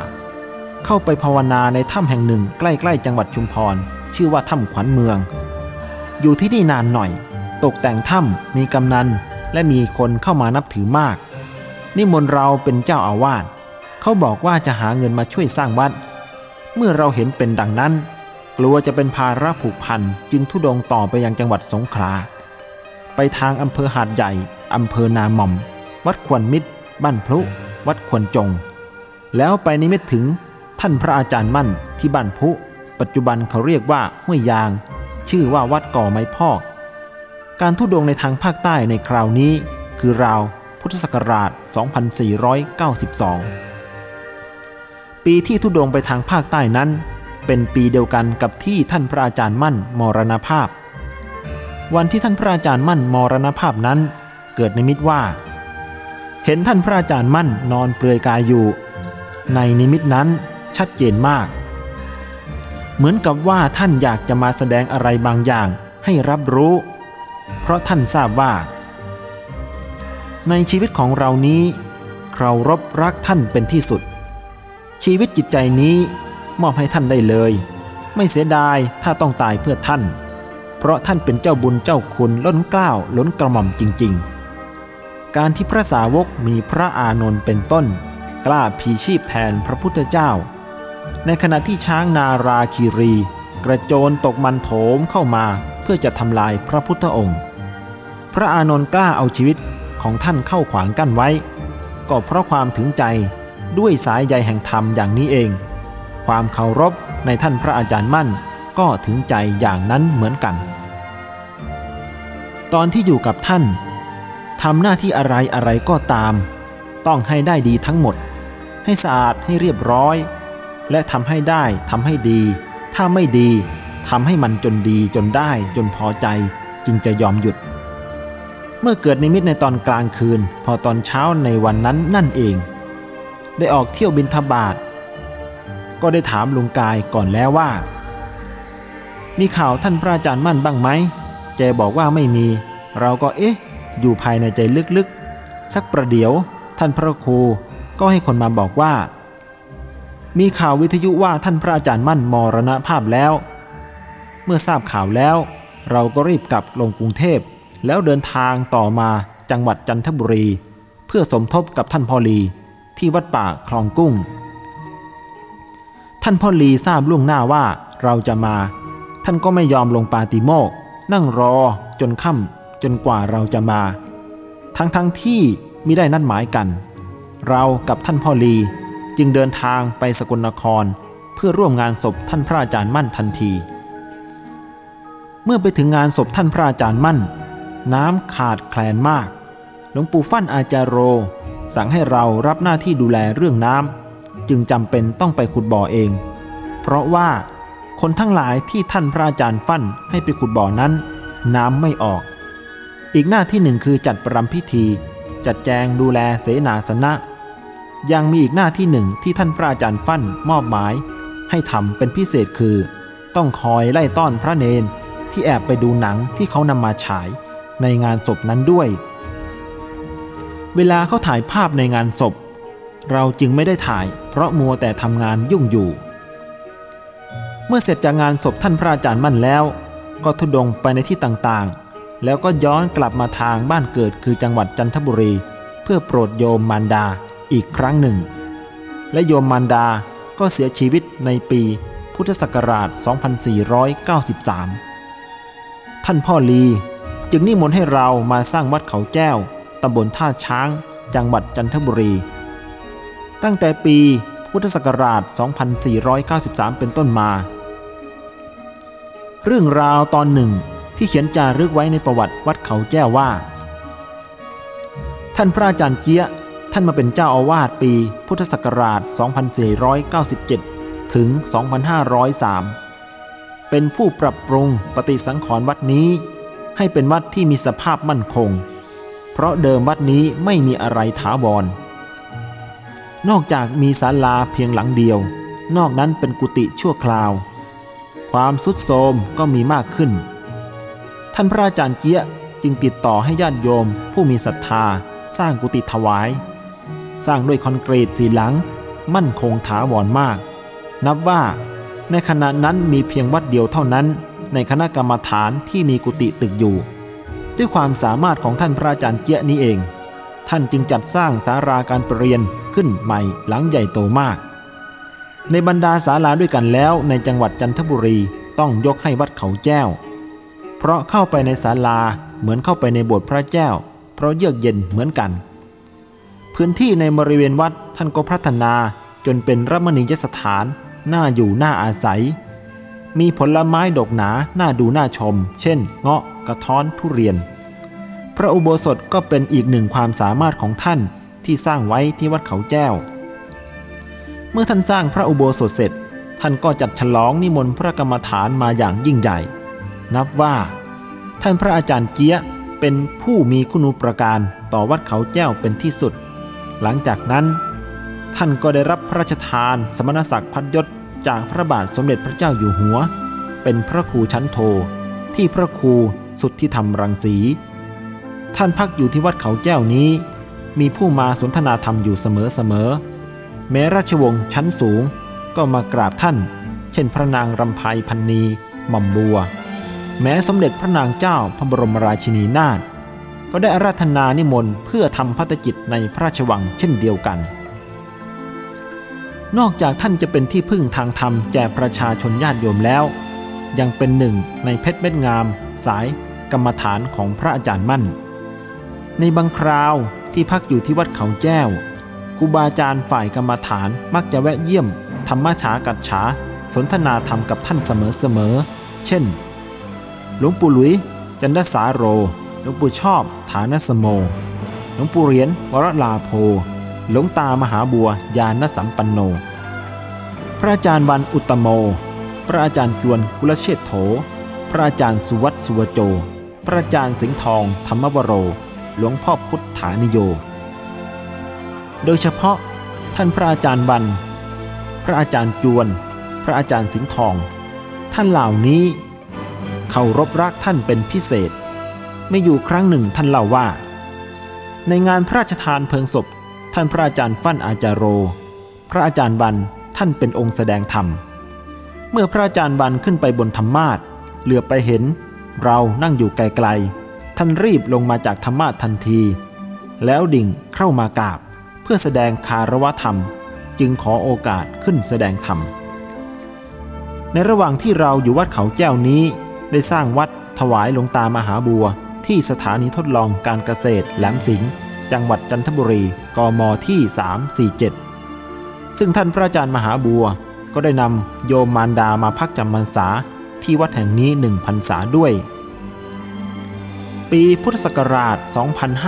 เข้าไปภาวนาในถ้ำแห่งหนึ่งใกล้ๆ จังหวัดชุมพร ชื่อว่าถ้ำขวัญเมือง อยู่ที่นี่นานหน่อย ตกแต่งถ้ำมีกำนัน และมีคนเข้ามานับถือมาก นิมนต์เราเป็นเจ้าอาวาสเขาบอกว่าจะหาเงินมาช่วยสร้างวัด เมื่อเราเห็นเป็นดังนั้น กลัวจะเป็นภาระผูกพันจึงทุดงต่อไปยังจังหวัดสงขลาไปทางอำเภอหาดใหญ่อำเภอนาหม่อม วัดควนมิตร บ้านพลุวัดควนจง แล้วไปนิมิตถึงท่านพระอาจารย์มั่นที่บ้านพุ ปัจจุบันเขาเรียกว่าห้วยยาง ชื่อว่าวัดก่อไม้พอก การทุดงในทางภาคใต้ในคราวนี้ คือราว พุทธศักราช 2492 ปีที่ทุดงไปทางภาคใต้นั้น เป็นปีเดียวกันกับที่ท่านพระอาจารย์มั่นมรณภาพ วันที่ท่านพระอาจารย์มั่นมรณภาพนั้น เกิดในมิตว่า เห็นท่านพระอาจารย์มั่นนอนเปลือยกายอยู่ ในนิมิตนั้นชัดเจนมาก เหมือนกับว่าท่านอยากจะมาแสดงอะไรบางอย่างให้รับรู้ เพราะท่านทราบว่า ในชีวิตของเรานี้ เรารบรักท่านเป็นที่สุด ชีวิตจิตใจนี้มอบให้ท่านได้เลย ไม่เสียดายถ้าต้องตายเพื่อท่าน เพราะท่านเป็นเจ้าบุญเจ้าคุณล้นเกล้าล้นกระหม่อมจริง ๆ การที่พระสาวกมีพระอานนท์เป็นต้น กล้าพีชีพแทนพระพุทธเจ้า ในขณะที่ช้างนาราคีรี กระโจนตกมันโถมเข้ามาเพื่อจะทำลายพระพุทธองค์ พระอานนท์กล้าเอาชีวิต ของท่านเข้าขวางกั้นไว้ ก็เพราะความถึงใจด้วยสายใยแห่งธรรมอย่างนี้เอง ความเคารพในท่านพระอาจารย์มั่นก็ถึงใจอย่างนั้นเหมือนกัน ตอนที่อยู่กับท่านทำหน้าที่อะไรอะไรก็ตาม ต้องให้ได้ดีทั้งหมด ให้สะอาดให้เรียบร้อย และทำให้ได้ทำให้ดี ถ้าไม่ดีทำให้มันจนดีจนได้จนพอใจจึงจะยอมหยุด เมื่อเกิดนิมิตในตอนกลางคืน พอตอนเช้าในวันนั้นนั่นเอง ได้ออกเที่ยวบินทบาทก็ได้ถามลุงกายก่อนแล้วว่า มีข่าวท่านพระอาจารย์มั่นบ้างไหมแกบอกว่าไม่มี เราก็เอ๊ะ อยู่ภายในใจลึกๆ สักประเดี๋ยว ท่านพระครูก็ให้คนมาบอกว่า มีข่าววิทยุว่าท่านพระอาจารย์มั่นมรณภาพแล้ว เมื่อทราบข่าวแล้ว เราก็รีบกลับลงกรุงเทพ แล้วเดินทางต่อมาจังหวัดจันทบุรี เพื่อสมทบกับท่านพ่อลีที่วัดป่าคลองกุ้ง ท่านพ่อลีทราบล่วงหน้าว่าเราจะมา ท่านก็ไม่ยอมลงปาติโมก นั่งรอจนค่ำจนกว่าเราจะมา ทั้งทั้งที่มิได้นัดหมายกัน เรากับท่านพ่อลีจึงเดินทางไปสกลนคร เพื่อร่วมงานศพท่านพระอาจารย์มั่นทันที เมื่อไปถึงงานศพท่านพระอาจารย์มั่น น้ำขาดแคลนมาก หลวงปู่ฟั่นอาจารโร สั่งให้เรารับหน้าที่ดูแลเรื่องน้ำจึงจำเป็นต้องไปขุดบ่อเอง เพราะว่าคนทั้งหลายที่ท่านพระอาจารย์ฟั่นให้ไปขุดบ่อนั้น น้ำไม่ออก อีกหน้าที่หนึ่งคือจัดประรำพิธี จัดแจงดูแลเสนาสนะ ยังมีอีกหน้าที่หนึ่งที่ท่านพระอาจารย์ฟั่นมอบหมาย ให้ทำเป็นพิเศษคือ ต้องคอยไล่ต้อนพระเนนที่แอบไปดูหนังที่เขานำมาฉาย ในงานศพนั้นด้วย เวลาเขาถ่ายภาพในงานศพ เราจึงไม่ได้ถ่าย เพราะมัวแต่ทำงานยุ่งอยู่ เมื่อเสร็จจากงานศพท่านพระอาจารย์มั่นแล้ว ก็ทุดงไปในที่ต่างๆ แล้วก็ย้อนกลับมาทางบ้านเกิดคือจังหวัดจันทบุรี เพื่อโปรดโยมมารดาอีกครั้งหนึ่ง และโยมมารดาก็เสียชีวิตในปีพุทธศักราช 2493 ท่านพ่อลี จึงนิมนต์ให้เรามาสร้างวัดเขาแก้วตำบลท่าช้าง จังหวัดจันทบุรี ตั้งแต่ปีพุทธศักราช 2493 เป็นต้นมา เรื่องราวตอนหนึ่งที่เขียนจารึกไว้ในประวัติวัดเขาแก้วว่า ท่านพระอาจารย์เกี้ยท่านมาเป็นเจ้าอาวาสปีพุทธศักราช 2497 ถึง 2503 เป็นผู้ปรับปรุงปฏิสังขรณ์วัดนี้ ให้เป็นวัดที่มีสภาพมั่นคง เพราะเดิมวัดนี้ไม่มีอะไรถาวร นอกจากมีศาลาเพียงหลังเดียว นอกนั้นเป็นกุฏิชั่วคราว ความสุดโทรมก็มีมากขึ้น ท่านพระอาจารย์เกี้ยจึงติดต่อให้ญาติโยมผู้มีศรัทธาสร้างกุฏิถวาย สร้างด้วยคอนกรีตสีหลัง มั่นคงถาวรมาก นับว่าในขณะนั้นมีเพียงวัดเดียวเท่านั้น ในคณะกรรมฐานที่มีกุฏิตึกอยู่ ด้วยความสามารถของท่านพระอาจารย์เจี๊ยนี้เอง ท่านจึงจัดสร้างสาราการประเรียนขึ้นใหม่หลังใหญ่โตมาก ในบรรดาศาลาด้วยกันแล้วในจังหวัดจันทบุรีต้องยกให้วัดเขาแจ้ว เพราะเข้าไปในศาลาเหมือนเข้าไปในโบสถ์พระเจ้าเพราะเยือกเย็นเหมือนกัน พื้นที่ในบริเวณวัดท่านก็พัฒนาจนเป็นรัมณียสถานน่าอยู่น่าอาศัย มีผลไม้ดกหนาน่าดูน่าชม เช่น เงาะกระท้อนทุเรียน พระอุโบสถก็เป็นอีกหนึ่งความสามารถของท่านที่สร้างไว้ที่วัดเขาแจ้ว เมื่อท่านสร้างพระอุโบสถเสร็จ ท่านก็จัดฉลองนิมนต์พระกรรมฐานมาอย่างยิ่งใหญ่ นับว่า ท่านพระอาจารย์เจี๊ยเป็นผู้มีคุณูปการต่อวัดเขาแก้วเป็นที่สุด หลังจากนั้น ท่านก็ได้รับพระราชทานสมณศักดิ์พัดยศ จากพระบาทสมเด็จพระเจ้าอยู่หัว เป็นพระครูชั้นโท ที่พระครูสุทธิธรรมรังสี ท่านพักอยู่ที่วัดเขาแก้วนี้ มีผู้มาสนทนาธรรมอยู่เสมอๆแม้ราชวงศ์ชั้นสูงก็มากราบท่าน เช่นพระนางรำไพพันนีหม่อมบัว แม้สมเด็จพระนางเจ้าพระบรมราชินีนาถก็ได้อาราธนานิมนต์เพื่อทำพัฒกิจในพระราชวังเช่นเดียวกัน นอกจากท่านจะเป็นที่พึ่งทางธรรมแก่ประชาชนญาติโยมแล้ว ยังเป็นหนึ่งในเพชรเม็ดงาม สายกรรมฐานของพระอาจารย์มั่น ในบางคราวที่พักอยู่ที่วัดเขาแจ้วครูบาอาจารย์ฝ่ายกรรมฐานมักจะแวะเยี่ยม ธรรมฉากัดฉาสนทนาธรรมกับท่านเสมอๆ เช่น หลวงปู่หลุย จันทสาโร หลวงปู่ชอบ ฐานสโม หลวงปู่เหรียญวรลาโพ หลวงตามหาบัวยานสัมปันโน พระอาจารย์วันอุตโม พระอาจารย์จวนกุลเชษโถ พระอาจารย์สุวัตสุวโจ พระอาจารย์สิงห์ทองธรรมวโร หลวงพ่อพุทธานิโย โดยเฉพาะท่านพระอาจารย์วัน พระอาจารย์จวน พระอาจารย์สิงห์ทอง ท่านเหล่านี้เคารพรักท่านเป็นพิเศษ ไม่อยู่ครั้งหนึ่งท่านเล่าว่า ในงานพระราชทานเพลิงศพ ท่านพระอาจารย์ฟั่นอาจารโร พระอาจารย์บันท่านเป็นองค์แสดงธรรม เมื่อพระอาจารย์บันขึ้นไปบนธรรมาทเหลือไปเห็น เรานั่งอยู่ไกลๆ ท่านรีบลงมาจากธรรมาททันที แล้วดิ่งเข้ามากราบ เพื่อแสดงคารวะธรรม จึงขอโอกาสขึ้นแสดงธรรม ในระหว่างที่เราอยู่วัดเขาแก้วนี้ ได้สร้างวัดถวายหลวงตามหาบัวที่สถานีทดลองการเกษตรแหลมสิงห์ จังหวัดจันทบุรีกมที่ 347 ซึ่งท่านพระอาจารย์มหาบัวก็ได้นำโยมมารดามาพักจำพรรษาที่วัดแห่งนี้หนึ่งพรรษาด้วย ปีพุทธศักราช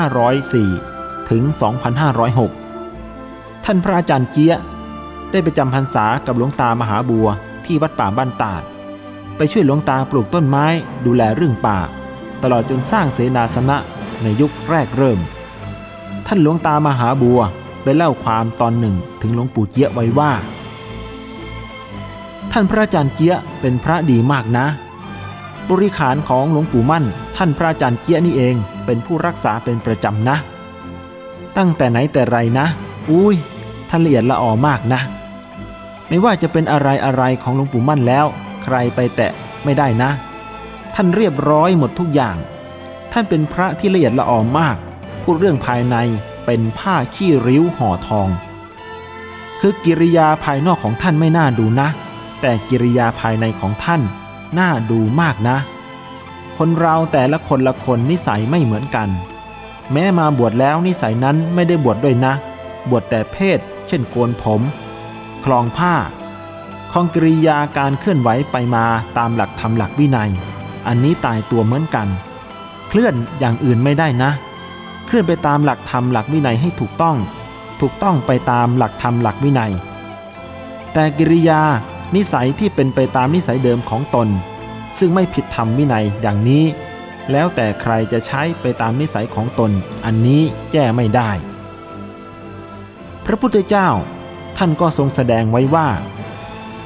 2504 ถึง 2506 ท่านพระอาจารย์เจี๊ยได้ไปจำพรรษากับหลวงตามหาบัวที่วัดป่าบ้านตาด ไปช่วยหลวงตาปลูกต้นไม้ดูแลเรื่องป่า ตลอดจนสร้างเสนาสนะในยุคแรกเริ่ม ท่านหลวงตามหาบัวได้เล่าความตอนหนึ่งถึงหลวงปู่เจี๊ยไว้ว่า ท่านพระอาจารย์เจี๊ยเป็นพระดีมากนะ บริขารของหลวงปู่มั่น ท่านพระอาจารย์เจี๊ยนี่เองเป็นผู้รักษาเป็นประจำนะ ตั้งแต่ไหนแต่ไรนะ อุ้ยท่านละเอียดละออมากนะ ไม่ว่าจะเป็นอะไรอะไรของหลวงปู่มั่นแล้ว ใครไปแตะไม่ได้นะ ท่านเรียบร้อยหมดทุกอย่าง ท่านเป็นพระที่ละเอียดละออมาก พูดเรื่องภายในเป็นผ้าขี้ริ้วห่อทอง คือกิริยาภายนอกของท่านไม่น่าดูนะ แต่กิริยาภายในของท่านน่าดูมากนะ คนเราแต่ละคนละคนนิสัยไม่เหมือนกัน แม้มาบวชแล้วนิสัยนั้นไม่ได้บวชดด้วยนะ บวชแต่เพศ เช่นโกนผม คลองผ้าคองกิริยาการเคลื่อนไหวไปมาตามหลักธรรมหลักวินัย อันนี้ตายตัวเหมือนกัน เคลื่อนอย่างอื่นไม่ได้นะ เคลื่อนไปตามหลักธรรมหลักวินัยให้ถูกต้อง ถูกต้องไปตามหลักธรรมหลักวินัย แต่กิริยานิสัยที่เป็นไปตามนิสัยเดิมของตน ซึ่งไม่ผิดธรรมวินัยอย่างนี้ แล้วแต่ใครจะใช้ไปตามนิสัยของตน อันนี้แก้ไม่ได้ พระพุทธเจ้าท่านก็ทรงแสดงไว้ว่า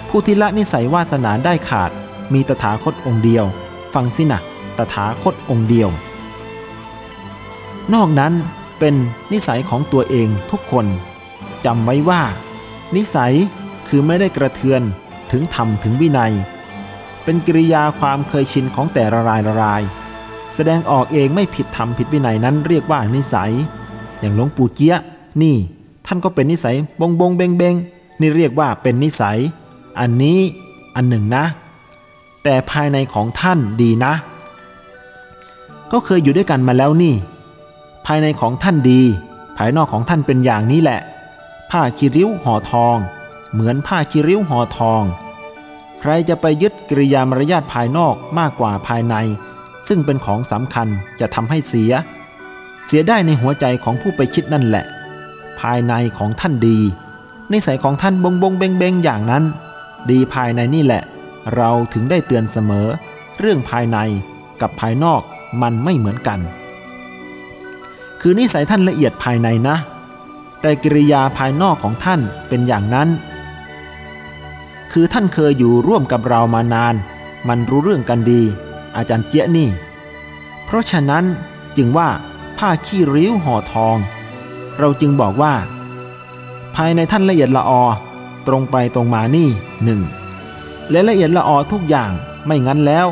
ผู้ที่ละนิสัยวาสนาได้ขาด มีตถาคตองค์เดียว ฟังสินะตถาคตองค์เดียว นอกนั้นเป็นนิสัยของตัวเองทุกคนจำไว้ว่า นิสัยคือไม่ได้กระเทือนถึงธรรมถึงวินัย เป็นกิริยาความเคยชินของแต่ละรายละราย แสดงออกเองไม่ผิดธรรมผิดวินัยนั้นเรียกว่านิสัย อย่างหลวงปู่เจี๊ยนี่ท่านก็เป็นนิสัยบงบงเบงเบงนี่เรียกว่าเป็นนิสัย อันนี้อันหนึ่งนะ แต่ภายในของท่านดีนะ ก็เคยอยู่ด้วยกันมาแล้วนี่ ภายในของท่านดี ภายนอกของท่านเป็นอย่างนี้แหละ ผ้ากิริ้วห่อทอง เหมือนผ้ากิริ้วห่อทอง ใครจะไปยึดกิริยามารยาทภายนอกมากกว่าภายใน ซึ่งเป็นของสำคัญจะทำให้เสีย เสียได้ในหัวใจของผู้ไปคิดนั่นแหละ ภายในของท่านดีนิสัยของท่านบงบงเบงเบงอย่างนั้น ดีภายในนี่แหละ เราถึงได้เตือนเสมอ เรื่องภายในกับภายนอกมันไม่เหมือนกัน คือนิสัยท่านละเอียดภายในนะ แต่กิริยาภายนอกของท่านเป็นอย่างนั้น คือท่านเคยอยู่ร่วมกับเรามานาน มันรู้เรื่องกันดี อาจารย์เจี๊ยนี่ เพราะฉะนั้นจึงว่าผ้าขี้ริ้วห่อทอง เราจึงบอกว่า ภายในท่านละเอียดละออตรงไปตรงมานี่หนึ่งและละเอียดละออทุกอย่างไม่งั้นแล้ว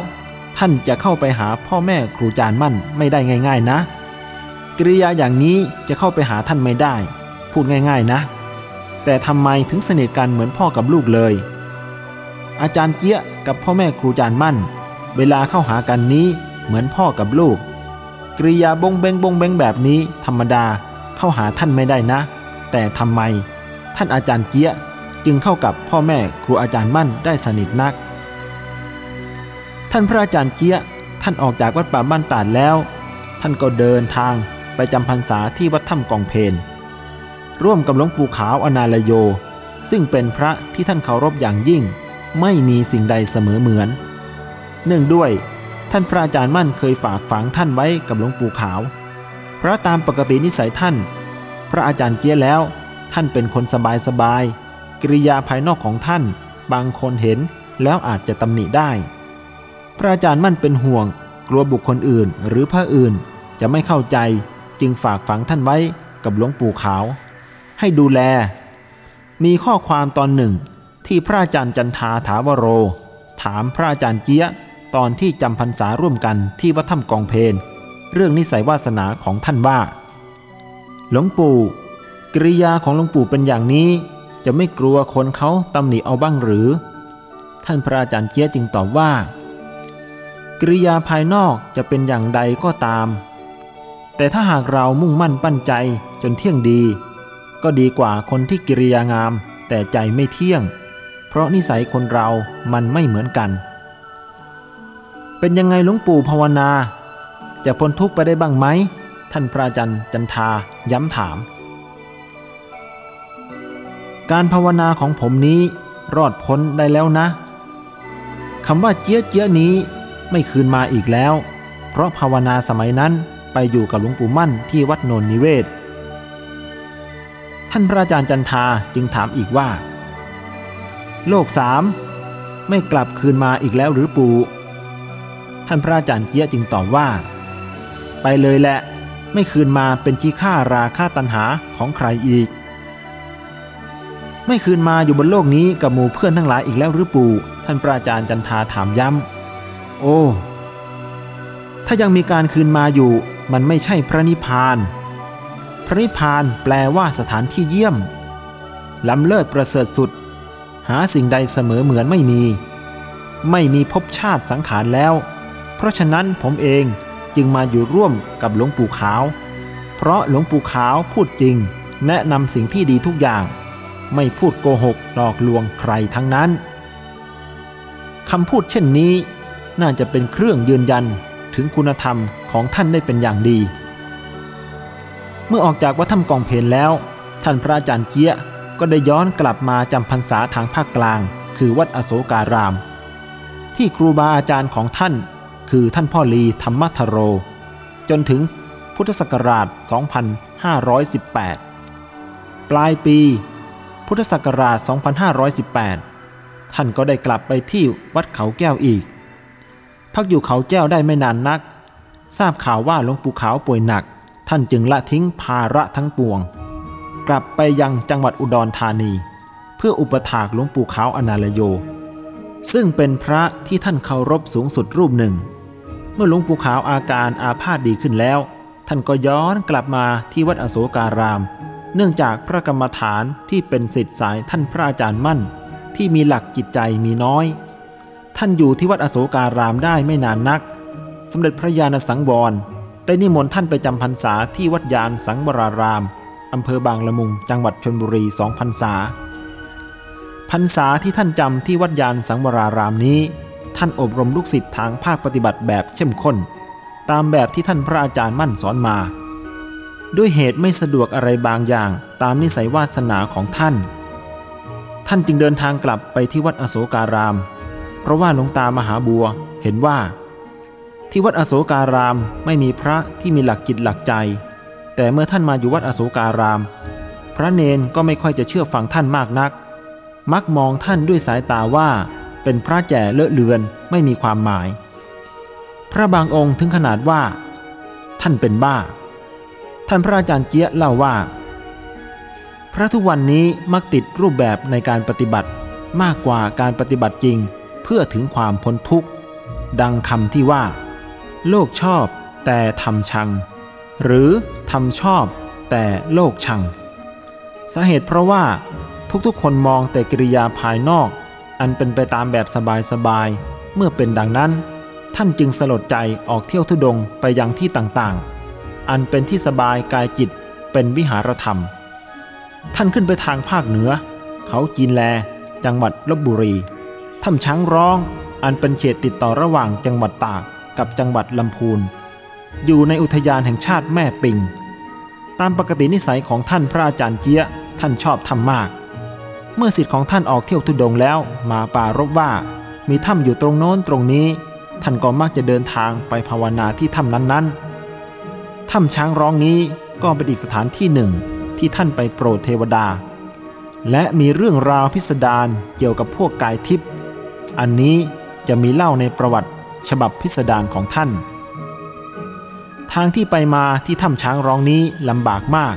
ท่านจะเข้าไปหาพ่อแม่ครูจารย์มั่นไม่ได้ง่าย ๆ นะ กิริยาอย่างนี้จะเข้าไปหาท่านไม่ได้ พูดง่ายๆนะ แต่ทำไมถึงสนิทกันเหมือนพ่อกับลูกเลย อาจารย์เจี๊ยกับพ่อแม่ครูจารย์มั่น เวลาเข้าหากันนี้เหมือนพ่อกับลูกกริยาบงเบงบงเบงแบบนี้ ธรรมดาเข้าหาท่านไม่ได้นะ แต่ทำไม ท่านอาจารย์เจี๊ยจึงเข้ากับพ่อแม่ครูอาจารย์มั่นได้สนิทนัก ท่านพระอาจารย์เจี๊ยท่านออกจากวัดป่าบ้านตาดแล้ว ท่านก็เดินทาง ไปจำพรรษาที่วัดถ้ำกองเพนร่วมกับหลวงปู่ขาวอนาลโย ซึ่งเป็นพระที่ท่านเคารพอย่างยิ่ง ไม่มีสิ่งใดเสมอเหมือน เนื่องด้วยท่านพระอาจารย์มั่นเคยฝากฝังท่านไว้กับหลวงปู่ขาว เพราะตามปกตินิสัยท่าน พระอาจารย์เกี้ยแล้ว ท่านเป็นคนสบายสบายกิริยาภายนอกของท่าน บางคนเห็นแล้วอาจจะตำหนิได้ พระอาจารย์มั่นเป็นห่วง กลัวบุคคลอื่นหรือพระอื่นจะไม่เข้าใจ จึงฝากฝังท่านไว้กับหลวงปู่ขาว ให้ดูแล มีข้อความตอนหนึ่งที่พระอาจารย์จันทาถาวโร ถามพระอาจารย์เจี๊ยตอนที่จำพรรษาร่วมกันที่วัดถ้ำกองเพนเรื่องนิสัยวาสนาของท่านว่า หลวงปู่กริยาของหลวงปู่เป็นอย่างนี้ จะไม่กลัวคนเขาตำหนิเอาบ้างหรือ ท่านพระอาจารย์เจี๊ยจึงตอบว่า กริยาภายนอกจะเป็นอย่างใดก็ตาม แต่ถ้าหากเรามุ่งมั่นปั้นใจจนเที่ยงดี ก็ดีกว่าคนที่กิริยางาม แต่ใจไม่เที่ยง เพราะนิสัยคนเรามันไม่เหมือนกัน เป็นยังไงหลวงปู่ภาวนา จะพ้นทุกข์ไปได้บ้างไหม ท่านพระอาจารย์จันทาย้ำถาม การภาวนาของผมนี้รอดพ้นได้แล้วนะคำว่าเจี๊ยเจี๊ยนี้ไม่คืนมาอีกแล้ว เพราะภาวนาสมัยนั้น ไปอยู่กับหลวงปู่มั่นที่วัดโนนนิเวศ ท่านพระอาจารย์จันทาจึงถามอีกว่า โลกสามไม่กลับคืนมาอีกแล้วหรือปู่ท่านพระอาจารย์เจียจึงตอบว่า ไปเลยแหละไม่คืนมาเป็นชี้ค่าราค่าตันหาของใครอีก ไม่คืนมาอยู่บนโลกนี้กับหมู่เพื่อนทั้งหลายอีกแล้วหรือปู่ท่านพระอาจารย์จันทาถามย้ำโอ้ ถ้ายังมีการคืนมาอยู่ มันไม่ใช่พระนิพพาน พระนิพพานแปลว่าสถานที่เยี่ยม ล้ำเลิศประเสริฐสุด หาสิ่งใดเสมอเหมือนไม่มี ไม่มีภพชาติสังขารแล้ว เพราะฉะนั้นผมเองจึงมาอยู่ร่วมกับหลวงปู่ขาว เพราะหลวงปู่ขาวพูดจริง แนะนำสิ่งที่ดีทุกอย่าง ไม่พูดโกหกหลอกลวงใครทั้งนั้นคำพูดเช่นนี้น่าจะเป็นเครื่องยืนยัน ถึงคุณธรรมของท่านได้เป็นอย่างดี เมื่อออกจากวัดถ้ำกองเพลแล้ว ท่านพระอาจารย์เกี้ยก็ได้ย้อนกลับมาจำพรรษาทางภาคกลาง คือวัดอโศการาม ที่ครูบาอาจารย์ของท่าน คือท่านพ่อลีธรรมทโร จนถึงพุทธศักราช 2518 ปลายปี พุทธศักราช 2518 ท่านก็ได้กลับไปที่วัดเขาแก้วอีก พักอยู่เขาแก้วได้ไม่นานนัก ทราบข่าวว่าหลวงปู่ขาวป่วยหนัก ท่านจึงละทิ้งภาระทั้งปวง กลับไปยังจังหวัดอุดรธานี เพื่ออุปถากหลวงปู่ขาวอนาลโย ซึ่งเป็นพระที่ท่านเคารพสูงสุดรูปหนึ่ง เมื่อหลวงปู่ขาวอาการอาพาธดีขึ้นแล้ว ท่านก็ย้อนกลับมาที่วัดอโศการาม เนื่องจากพระกรรมฐานที่เป็นสิทธิสายท่านพระอาจารย์มั่น ที่มีหลักจิตใจมีน้อย ท่านอยู่ที่วัดอโศการามได้ไม่นานนัก สมเด็จพระญาณสังวรได้นิมนต์ท่านไปจำพรรษาที่วัดยานสังวรารามอำเภอบางละมุง จังหวัดชนบุรีสองพรรษา พรรษาที่ท่านจำที่วัดยานสังวรารามนี้ ท่านอบรมลูกศิษย์ทางภาคปฏิบัติแบบเข้มข้น ตามแบบที่ท่านพระอาจารย์มั่นสอนมา ด้วยเหตุไม่สะดวกอะไรบางอย่างตามนิสัยวาสนาของท่าน ท่านจึงเดินทางกลับไปที่วัดอโศการาม ราะว่าหลวงตามหาบัวเห็นว่า ที่วัดอโศการามไม่มีพระที่มีหลักจิตหลักใจ แต่เมื่อท่านมาอยู่วัดอโศการาม พระเนนก็ไม่ค่อยจะเชื่อฟังท่านมากนัก มักมองท่านด้วยสายตาว่า เป็นพระแก่เลอะเลือนไม่มีความหมาย พระบางองค์ถึงขนาดว่า ท่านเป็นบ้า ท่านพระอาจารย์เจี๊ยเล่าว่า พระทุกวันนี้มักติดรูปแบบในการปฏิบัติมากกว่าการปฏิบัติจริง พื่อถึงความพ้นทุกข์ ดังคำที่ว่า โลกชอบแต่ทำชัง หรือทำชอบแต่โลกชัง สาเหตุเพราะว่าทุกๆ คนมองแต่กิริยาภายนอก อันเป็นไปตามแบบสบายๆ เมื่อเป็นดังนั้น ท่านจึงสลดใจออกเที่ยวทุดงไปยังที่ต่างๆ อันเป็นที่สบายกายจิตเป็นวิหารธรรม ท่านขึ้นไปทางภาคเหนือ เขาจีนแล จังหวัดลบบุรี ถ้ำช้างร้อง อันเป็นเขตติดต่อระหว่างจังหวัดตากกับจังหวัดลำพูน อยู่ในอุทยานแห่งชาติแม่ปิง ตามปกตินิสัยของท่านพระอาจารย์เจี๊ยท่านชอบทำมาก เมื่อสิทธิ์ของท่านออกเที่ยวทุดงแล้วมาป่ารบว่า มีถ้ำอยู่ตรงโน้นตรงนี้ ท่านก็มักจะเดินทางไปภาวนาที่ถ้ำนั้นๆถ้ำช้างร้องนี้ก็เป็นอีกสถานที่หนึ่งที่ท่านไปโปรดเทวดา และมีเรื่องราวพิสดารเกี่ยวกับพวกกายทิพย์ อันนี้จะมีเล่าในประวัติฉบับพิสดารของท่าน ทางที่ไปมาที่ถ้ำช้างร้องนี้ลำบากมาก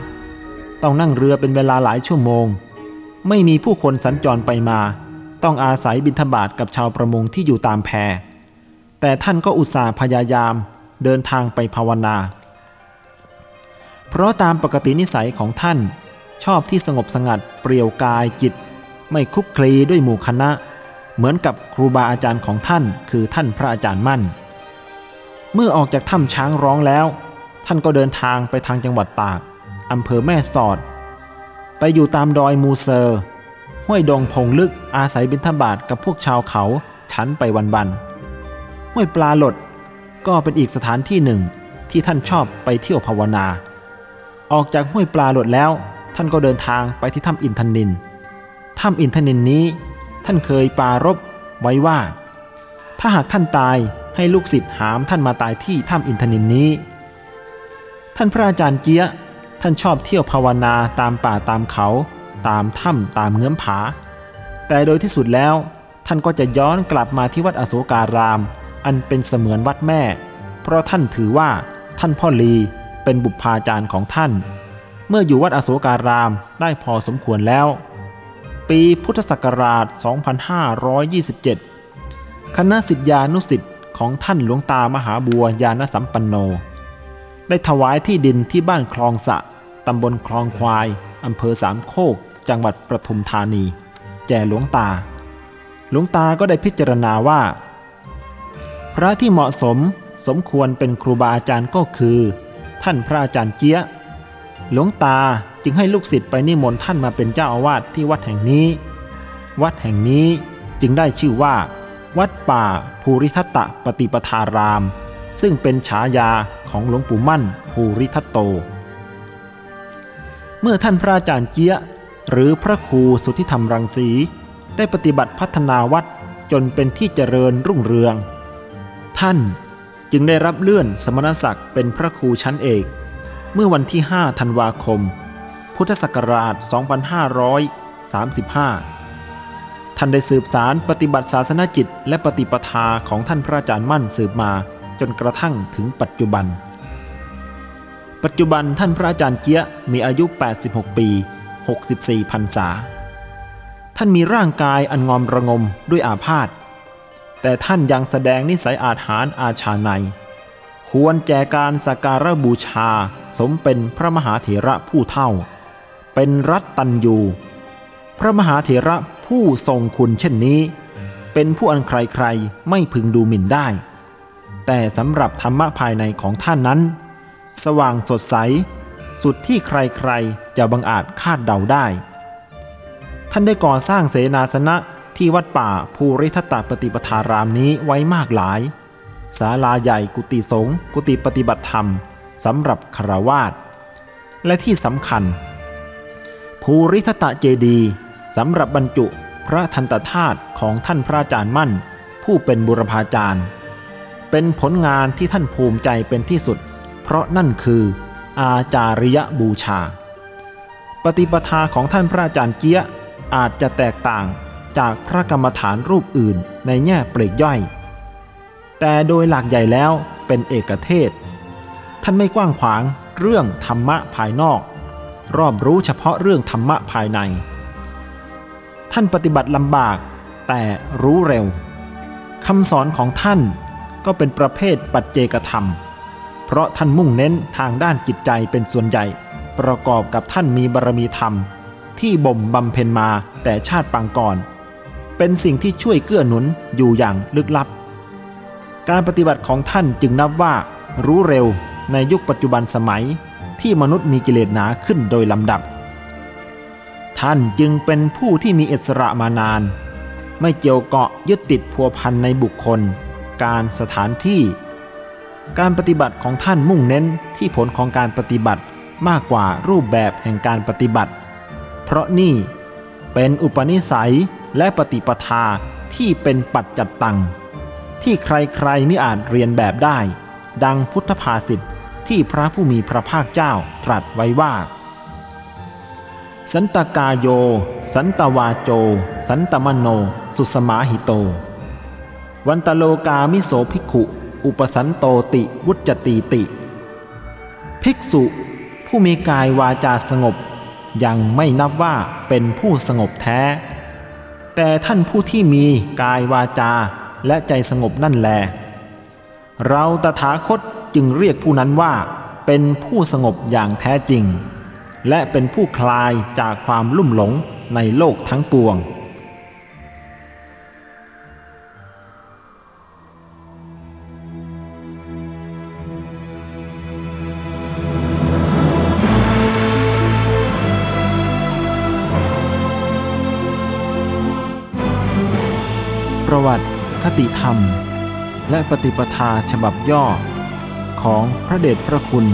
ต้องนั่งเรือเป็นเวลาหลายชั่วโมง ไม่มีผู้คนสัญจรไปมา ต้องอาศัยบิณฑบาตกับชาวประมงที่อยู่ตามแพแต่ท่านก็อุตส่าห์พยายามเดินทางไปภาวนา เพราะตามปกตินิสัยของท่านชอบที่สงบสงัดเปรียวกายจิต ไม่คุกคลีด้วยหมู่คณะ เหมือนกับครูบาอาจารย์ของท่าน คือท่านพระอาจารย์มั่น เมื่อออกจากถ้ำช้างร้องแล้ว ท่านก็เดินทางไปทางจังหวัดตากอำเภอแม่สอด ไปอยู่ตามดอยมูเซอร์ห้วยดงพงลึกอาศัยบิณฑบาตกับพวกชาวเขาชั้นไปวันๆห้วยปลาหลดก็เป็นอีกสถานที่หนึ่งที่ท่านชอบไปเที่ยวภาวนา ออกจากห้วยปลาหลดแล้ว ท่านก็เดินทางไปที่ถ้ำอินทนินถ้ำอินทนินนี้ ท่านเคยปารบไว้ว่า ถ้าหากท่านตายให้ลูกศิษย์หามท่านมาตายที่ถ้ำอินทนินนี้ ท่านพระอาจารย์เจี๊ยท่านชอบเที่ยวภาวนาตามป่าตามเขา ตามถ้ำตามเงื้อมผา แต่โดยที่สุดแล้ว ท่านก็จะย้อนกลับมาที่วัดอโศการาม อันเป็นเสมือนวัดแม่ เพราะท่านถือว่าท่านพ่อลีเป็นบุพาจารย์ของท่าน เมื่ออยู่วัดอโศการามได้พอสมควรแล้ว ปีพุทธศักราช 2527 คณะสิทธิานุสิทธิ์ของท่านหลวงตามหาบัวยานสัมปันโน ได้ถวายที่ดินที่บ้านคลองสะ ตำบลคลองควาย อำเภอสามโคก จังหวัดประทุมธานีแก่หลวงตา หลวงตาก็ได้พิจารณาว่า พระที่เหมาะสมสมควรเป็นครูบาอาจารย์ก็คือ ท่านพระอาจารย์เจี๊ยหลวงตา จึงให้ลูกศิษย์ไปนิมนต์ท่านมาเป็นเจ้าอาวาสที่วัดแห่งนี้ วัดแห่งนี้จึงได้ชื่อว่า วัดป่าภูริทัตตปฏิปทาราม ซึ่งเป็นฉายาของหลวงปู่มั่นภูริทัตโต เมื่อท่านพระอาจารย์เจี๊ยหรือพระครูสุทธิธรรมรังสี ได้ปฏิบัติพัฒนาวัดจนเป็นที่เจริญรุ่งเรือง ท่านจึงได้รับเลื่อนสมณศักดิ์เป็นพระครูชั้นเอก เมื่อวันที่ 5 ธันวาคม พุทธศักราช 2535 ท่านได้สืบสารปฏิบัติศาสนจิต และปฏิปทาของท่านพระอาจารย์มั่นสืบมาจนกระทั่งถึงปัจจุบัน ปัจจุบันท่านพระอาจารย์เจียมีอายุ 86 ปี 64พรรษา ท่านมีร่างกายอันงอมระงมด้วยอาพาธ แต่ท่านยังแสดงนิสัยอาถรรพ์อาชาใน ควรแจการสักการะบูชาสมเป็นพระมหาเถระผู้เท่า เป็นรัตตัญยูพระมหาเถระผู้ทรงคุณเช่นนี้ เป็นผู้อันใครๆไม่พึงดูหมิ่นได้ แต่สำหรับธรรมะภายในของท่านนั้น สว่างสดใส สุดที่ใครๆจะบังอาจคาดเดาได้ ท่านได้ก่อสร้างเสนาสนะที่วัดป่าภูริทัตตปฏิปทารามนี้ไว้มากหลายศาลาใหญ่กุฏิสงฆ์กุฏิปฏิบัติธรรมสำหรับคราวาสและที่สำคัญ ภูริทตตเจดีสำหรับบรรจุพระทันตธาตุของท่านพระอาจารย์มั่น ผู้เป็นบุรพาจารย์ เป็นผลงานที่ท่านภูมิใจเป็นที่สุด เพราะนั่นคืออาจาริยบูชา ปฏิปทาของท่านพระอาจารย์เกี้ยอาจจะแตกต่างจากพระกรรมฐานรูปอื่นในแง่เปลีกย่อย แต่โดยหลักใหญ่แล้วเป็นเอกเทศ ท่านไม่กว้างขวางเรื่องธรรมะภายนอก รอบรู้เฉพาะเรื่องธรรมะภายใน ท่านปฏิบัติลำบากแต่รู้เร็วคำสอนของท่านก็เป็นประเภทปัจเจกธรรม เพราะท่านมุ่งเน้นทางด้านจิตใจเป็นส่วนใหญ่ ประกอบกับท่านมีบารมีธรรม ที่บ่มบำเพ็ญมาแต่ชาติปางก่อน เป็นสิ่งที่ช่วยเกื้อหนุนอยู่อย่างลึกลับ การปฏิบัติของท่านจึงนับว่ารู้เร็วในยุคปัจจุบันสมัย ที่มนุษย์มีกิเลสหนาขึ้นโดยลำดับ ท่านจึงเป็นผู้ที่มีอิสระมานาน ไม่เกี่ยวเกาะยึดติดพัวพันในบุคคล การสถานที่ การปฏิบัติของท่านมุ่งเน้นที่ผลของการปฏิบัติมากกว่ารูปแบบแห่งการปฏิบัติ เพราะนี่เป็นอุปนิสัยและปฏิปทาที่เป็นปัจจัตตังที่ใครๆไม่อาจเรียนแบบได้ ดังพุทธภาษิต ที่พระผู้มีพระภาคเจ้าตรัสไว้ว่า สันตกาโย สันตวาโจ สันตมโน สุสมาหิโต วันตโลกามิโสภิกขุ อุปสันโตติวุจตีติ ภิกษุผู้มีกายวาจาสงบ ยังไม่นับว่าเป็นผู้สงบแท้ แต่ท่านผู้ที่มีกายวาจาและใจสงบนั่นแล เราตถาคต จึงเรียกผู้นั้นว่า เป็นผู้สงบอย่างแท้จริง และเป็นผู้คลายจากความลุ่มหลงในโลกทั้งปวง ประวัติคติธรรม และปฏิปทาฉบับย่อ ของพระเดชพระคุณ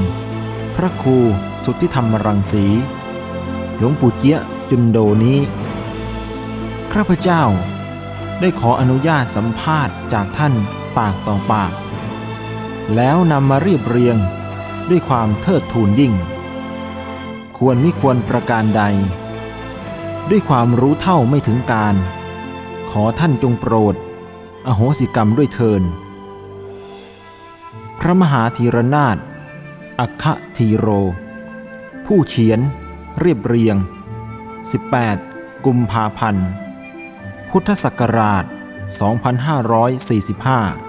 พระครูสุทธิธรรมรังสี หลวงปู่เจี๊ยจุนโดนี้ข้าพเจ้าได้ขออนุญาตสัมภาษณ์จากท่านปากต่อปาก แล้วนำมาเรียบเรียงด้วยความเทิดทูนยิ่ง ควรมิควรประการใด ด้วยความรู้เท่าไม่ถึงการ ขอท่านจงโปรด อโหสิกรรมด้วยเทิน พระมหาธีรนาถอัคคธีโร ผู้เขียน เรียบเรียง 18 กุมภาพันธ์ พุทธศักราช 2545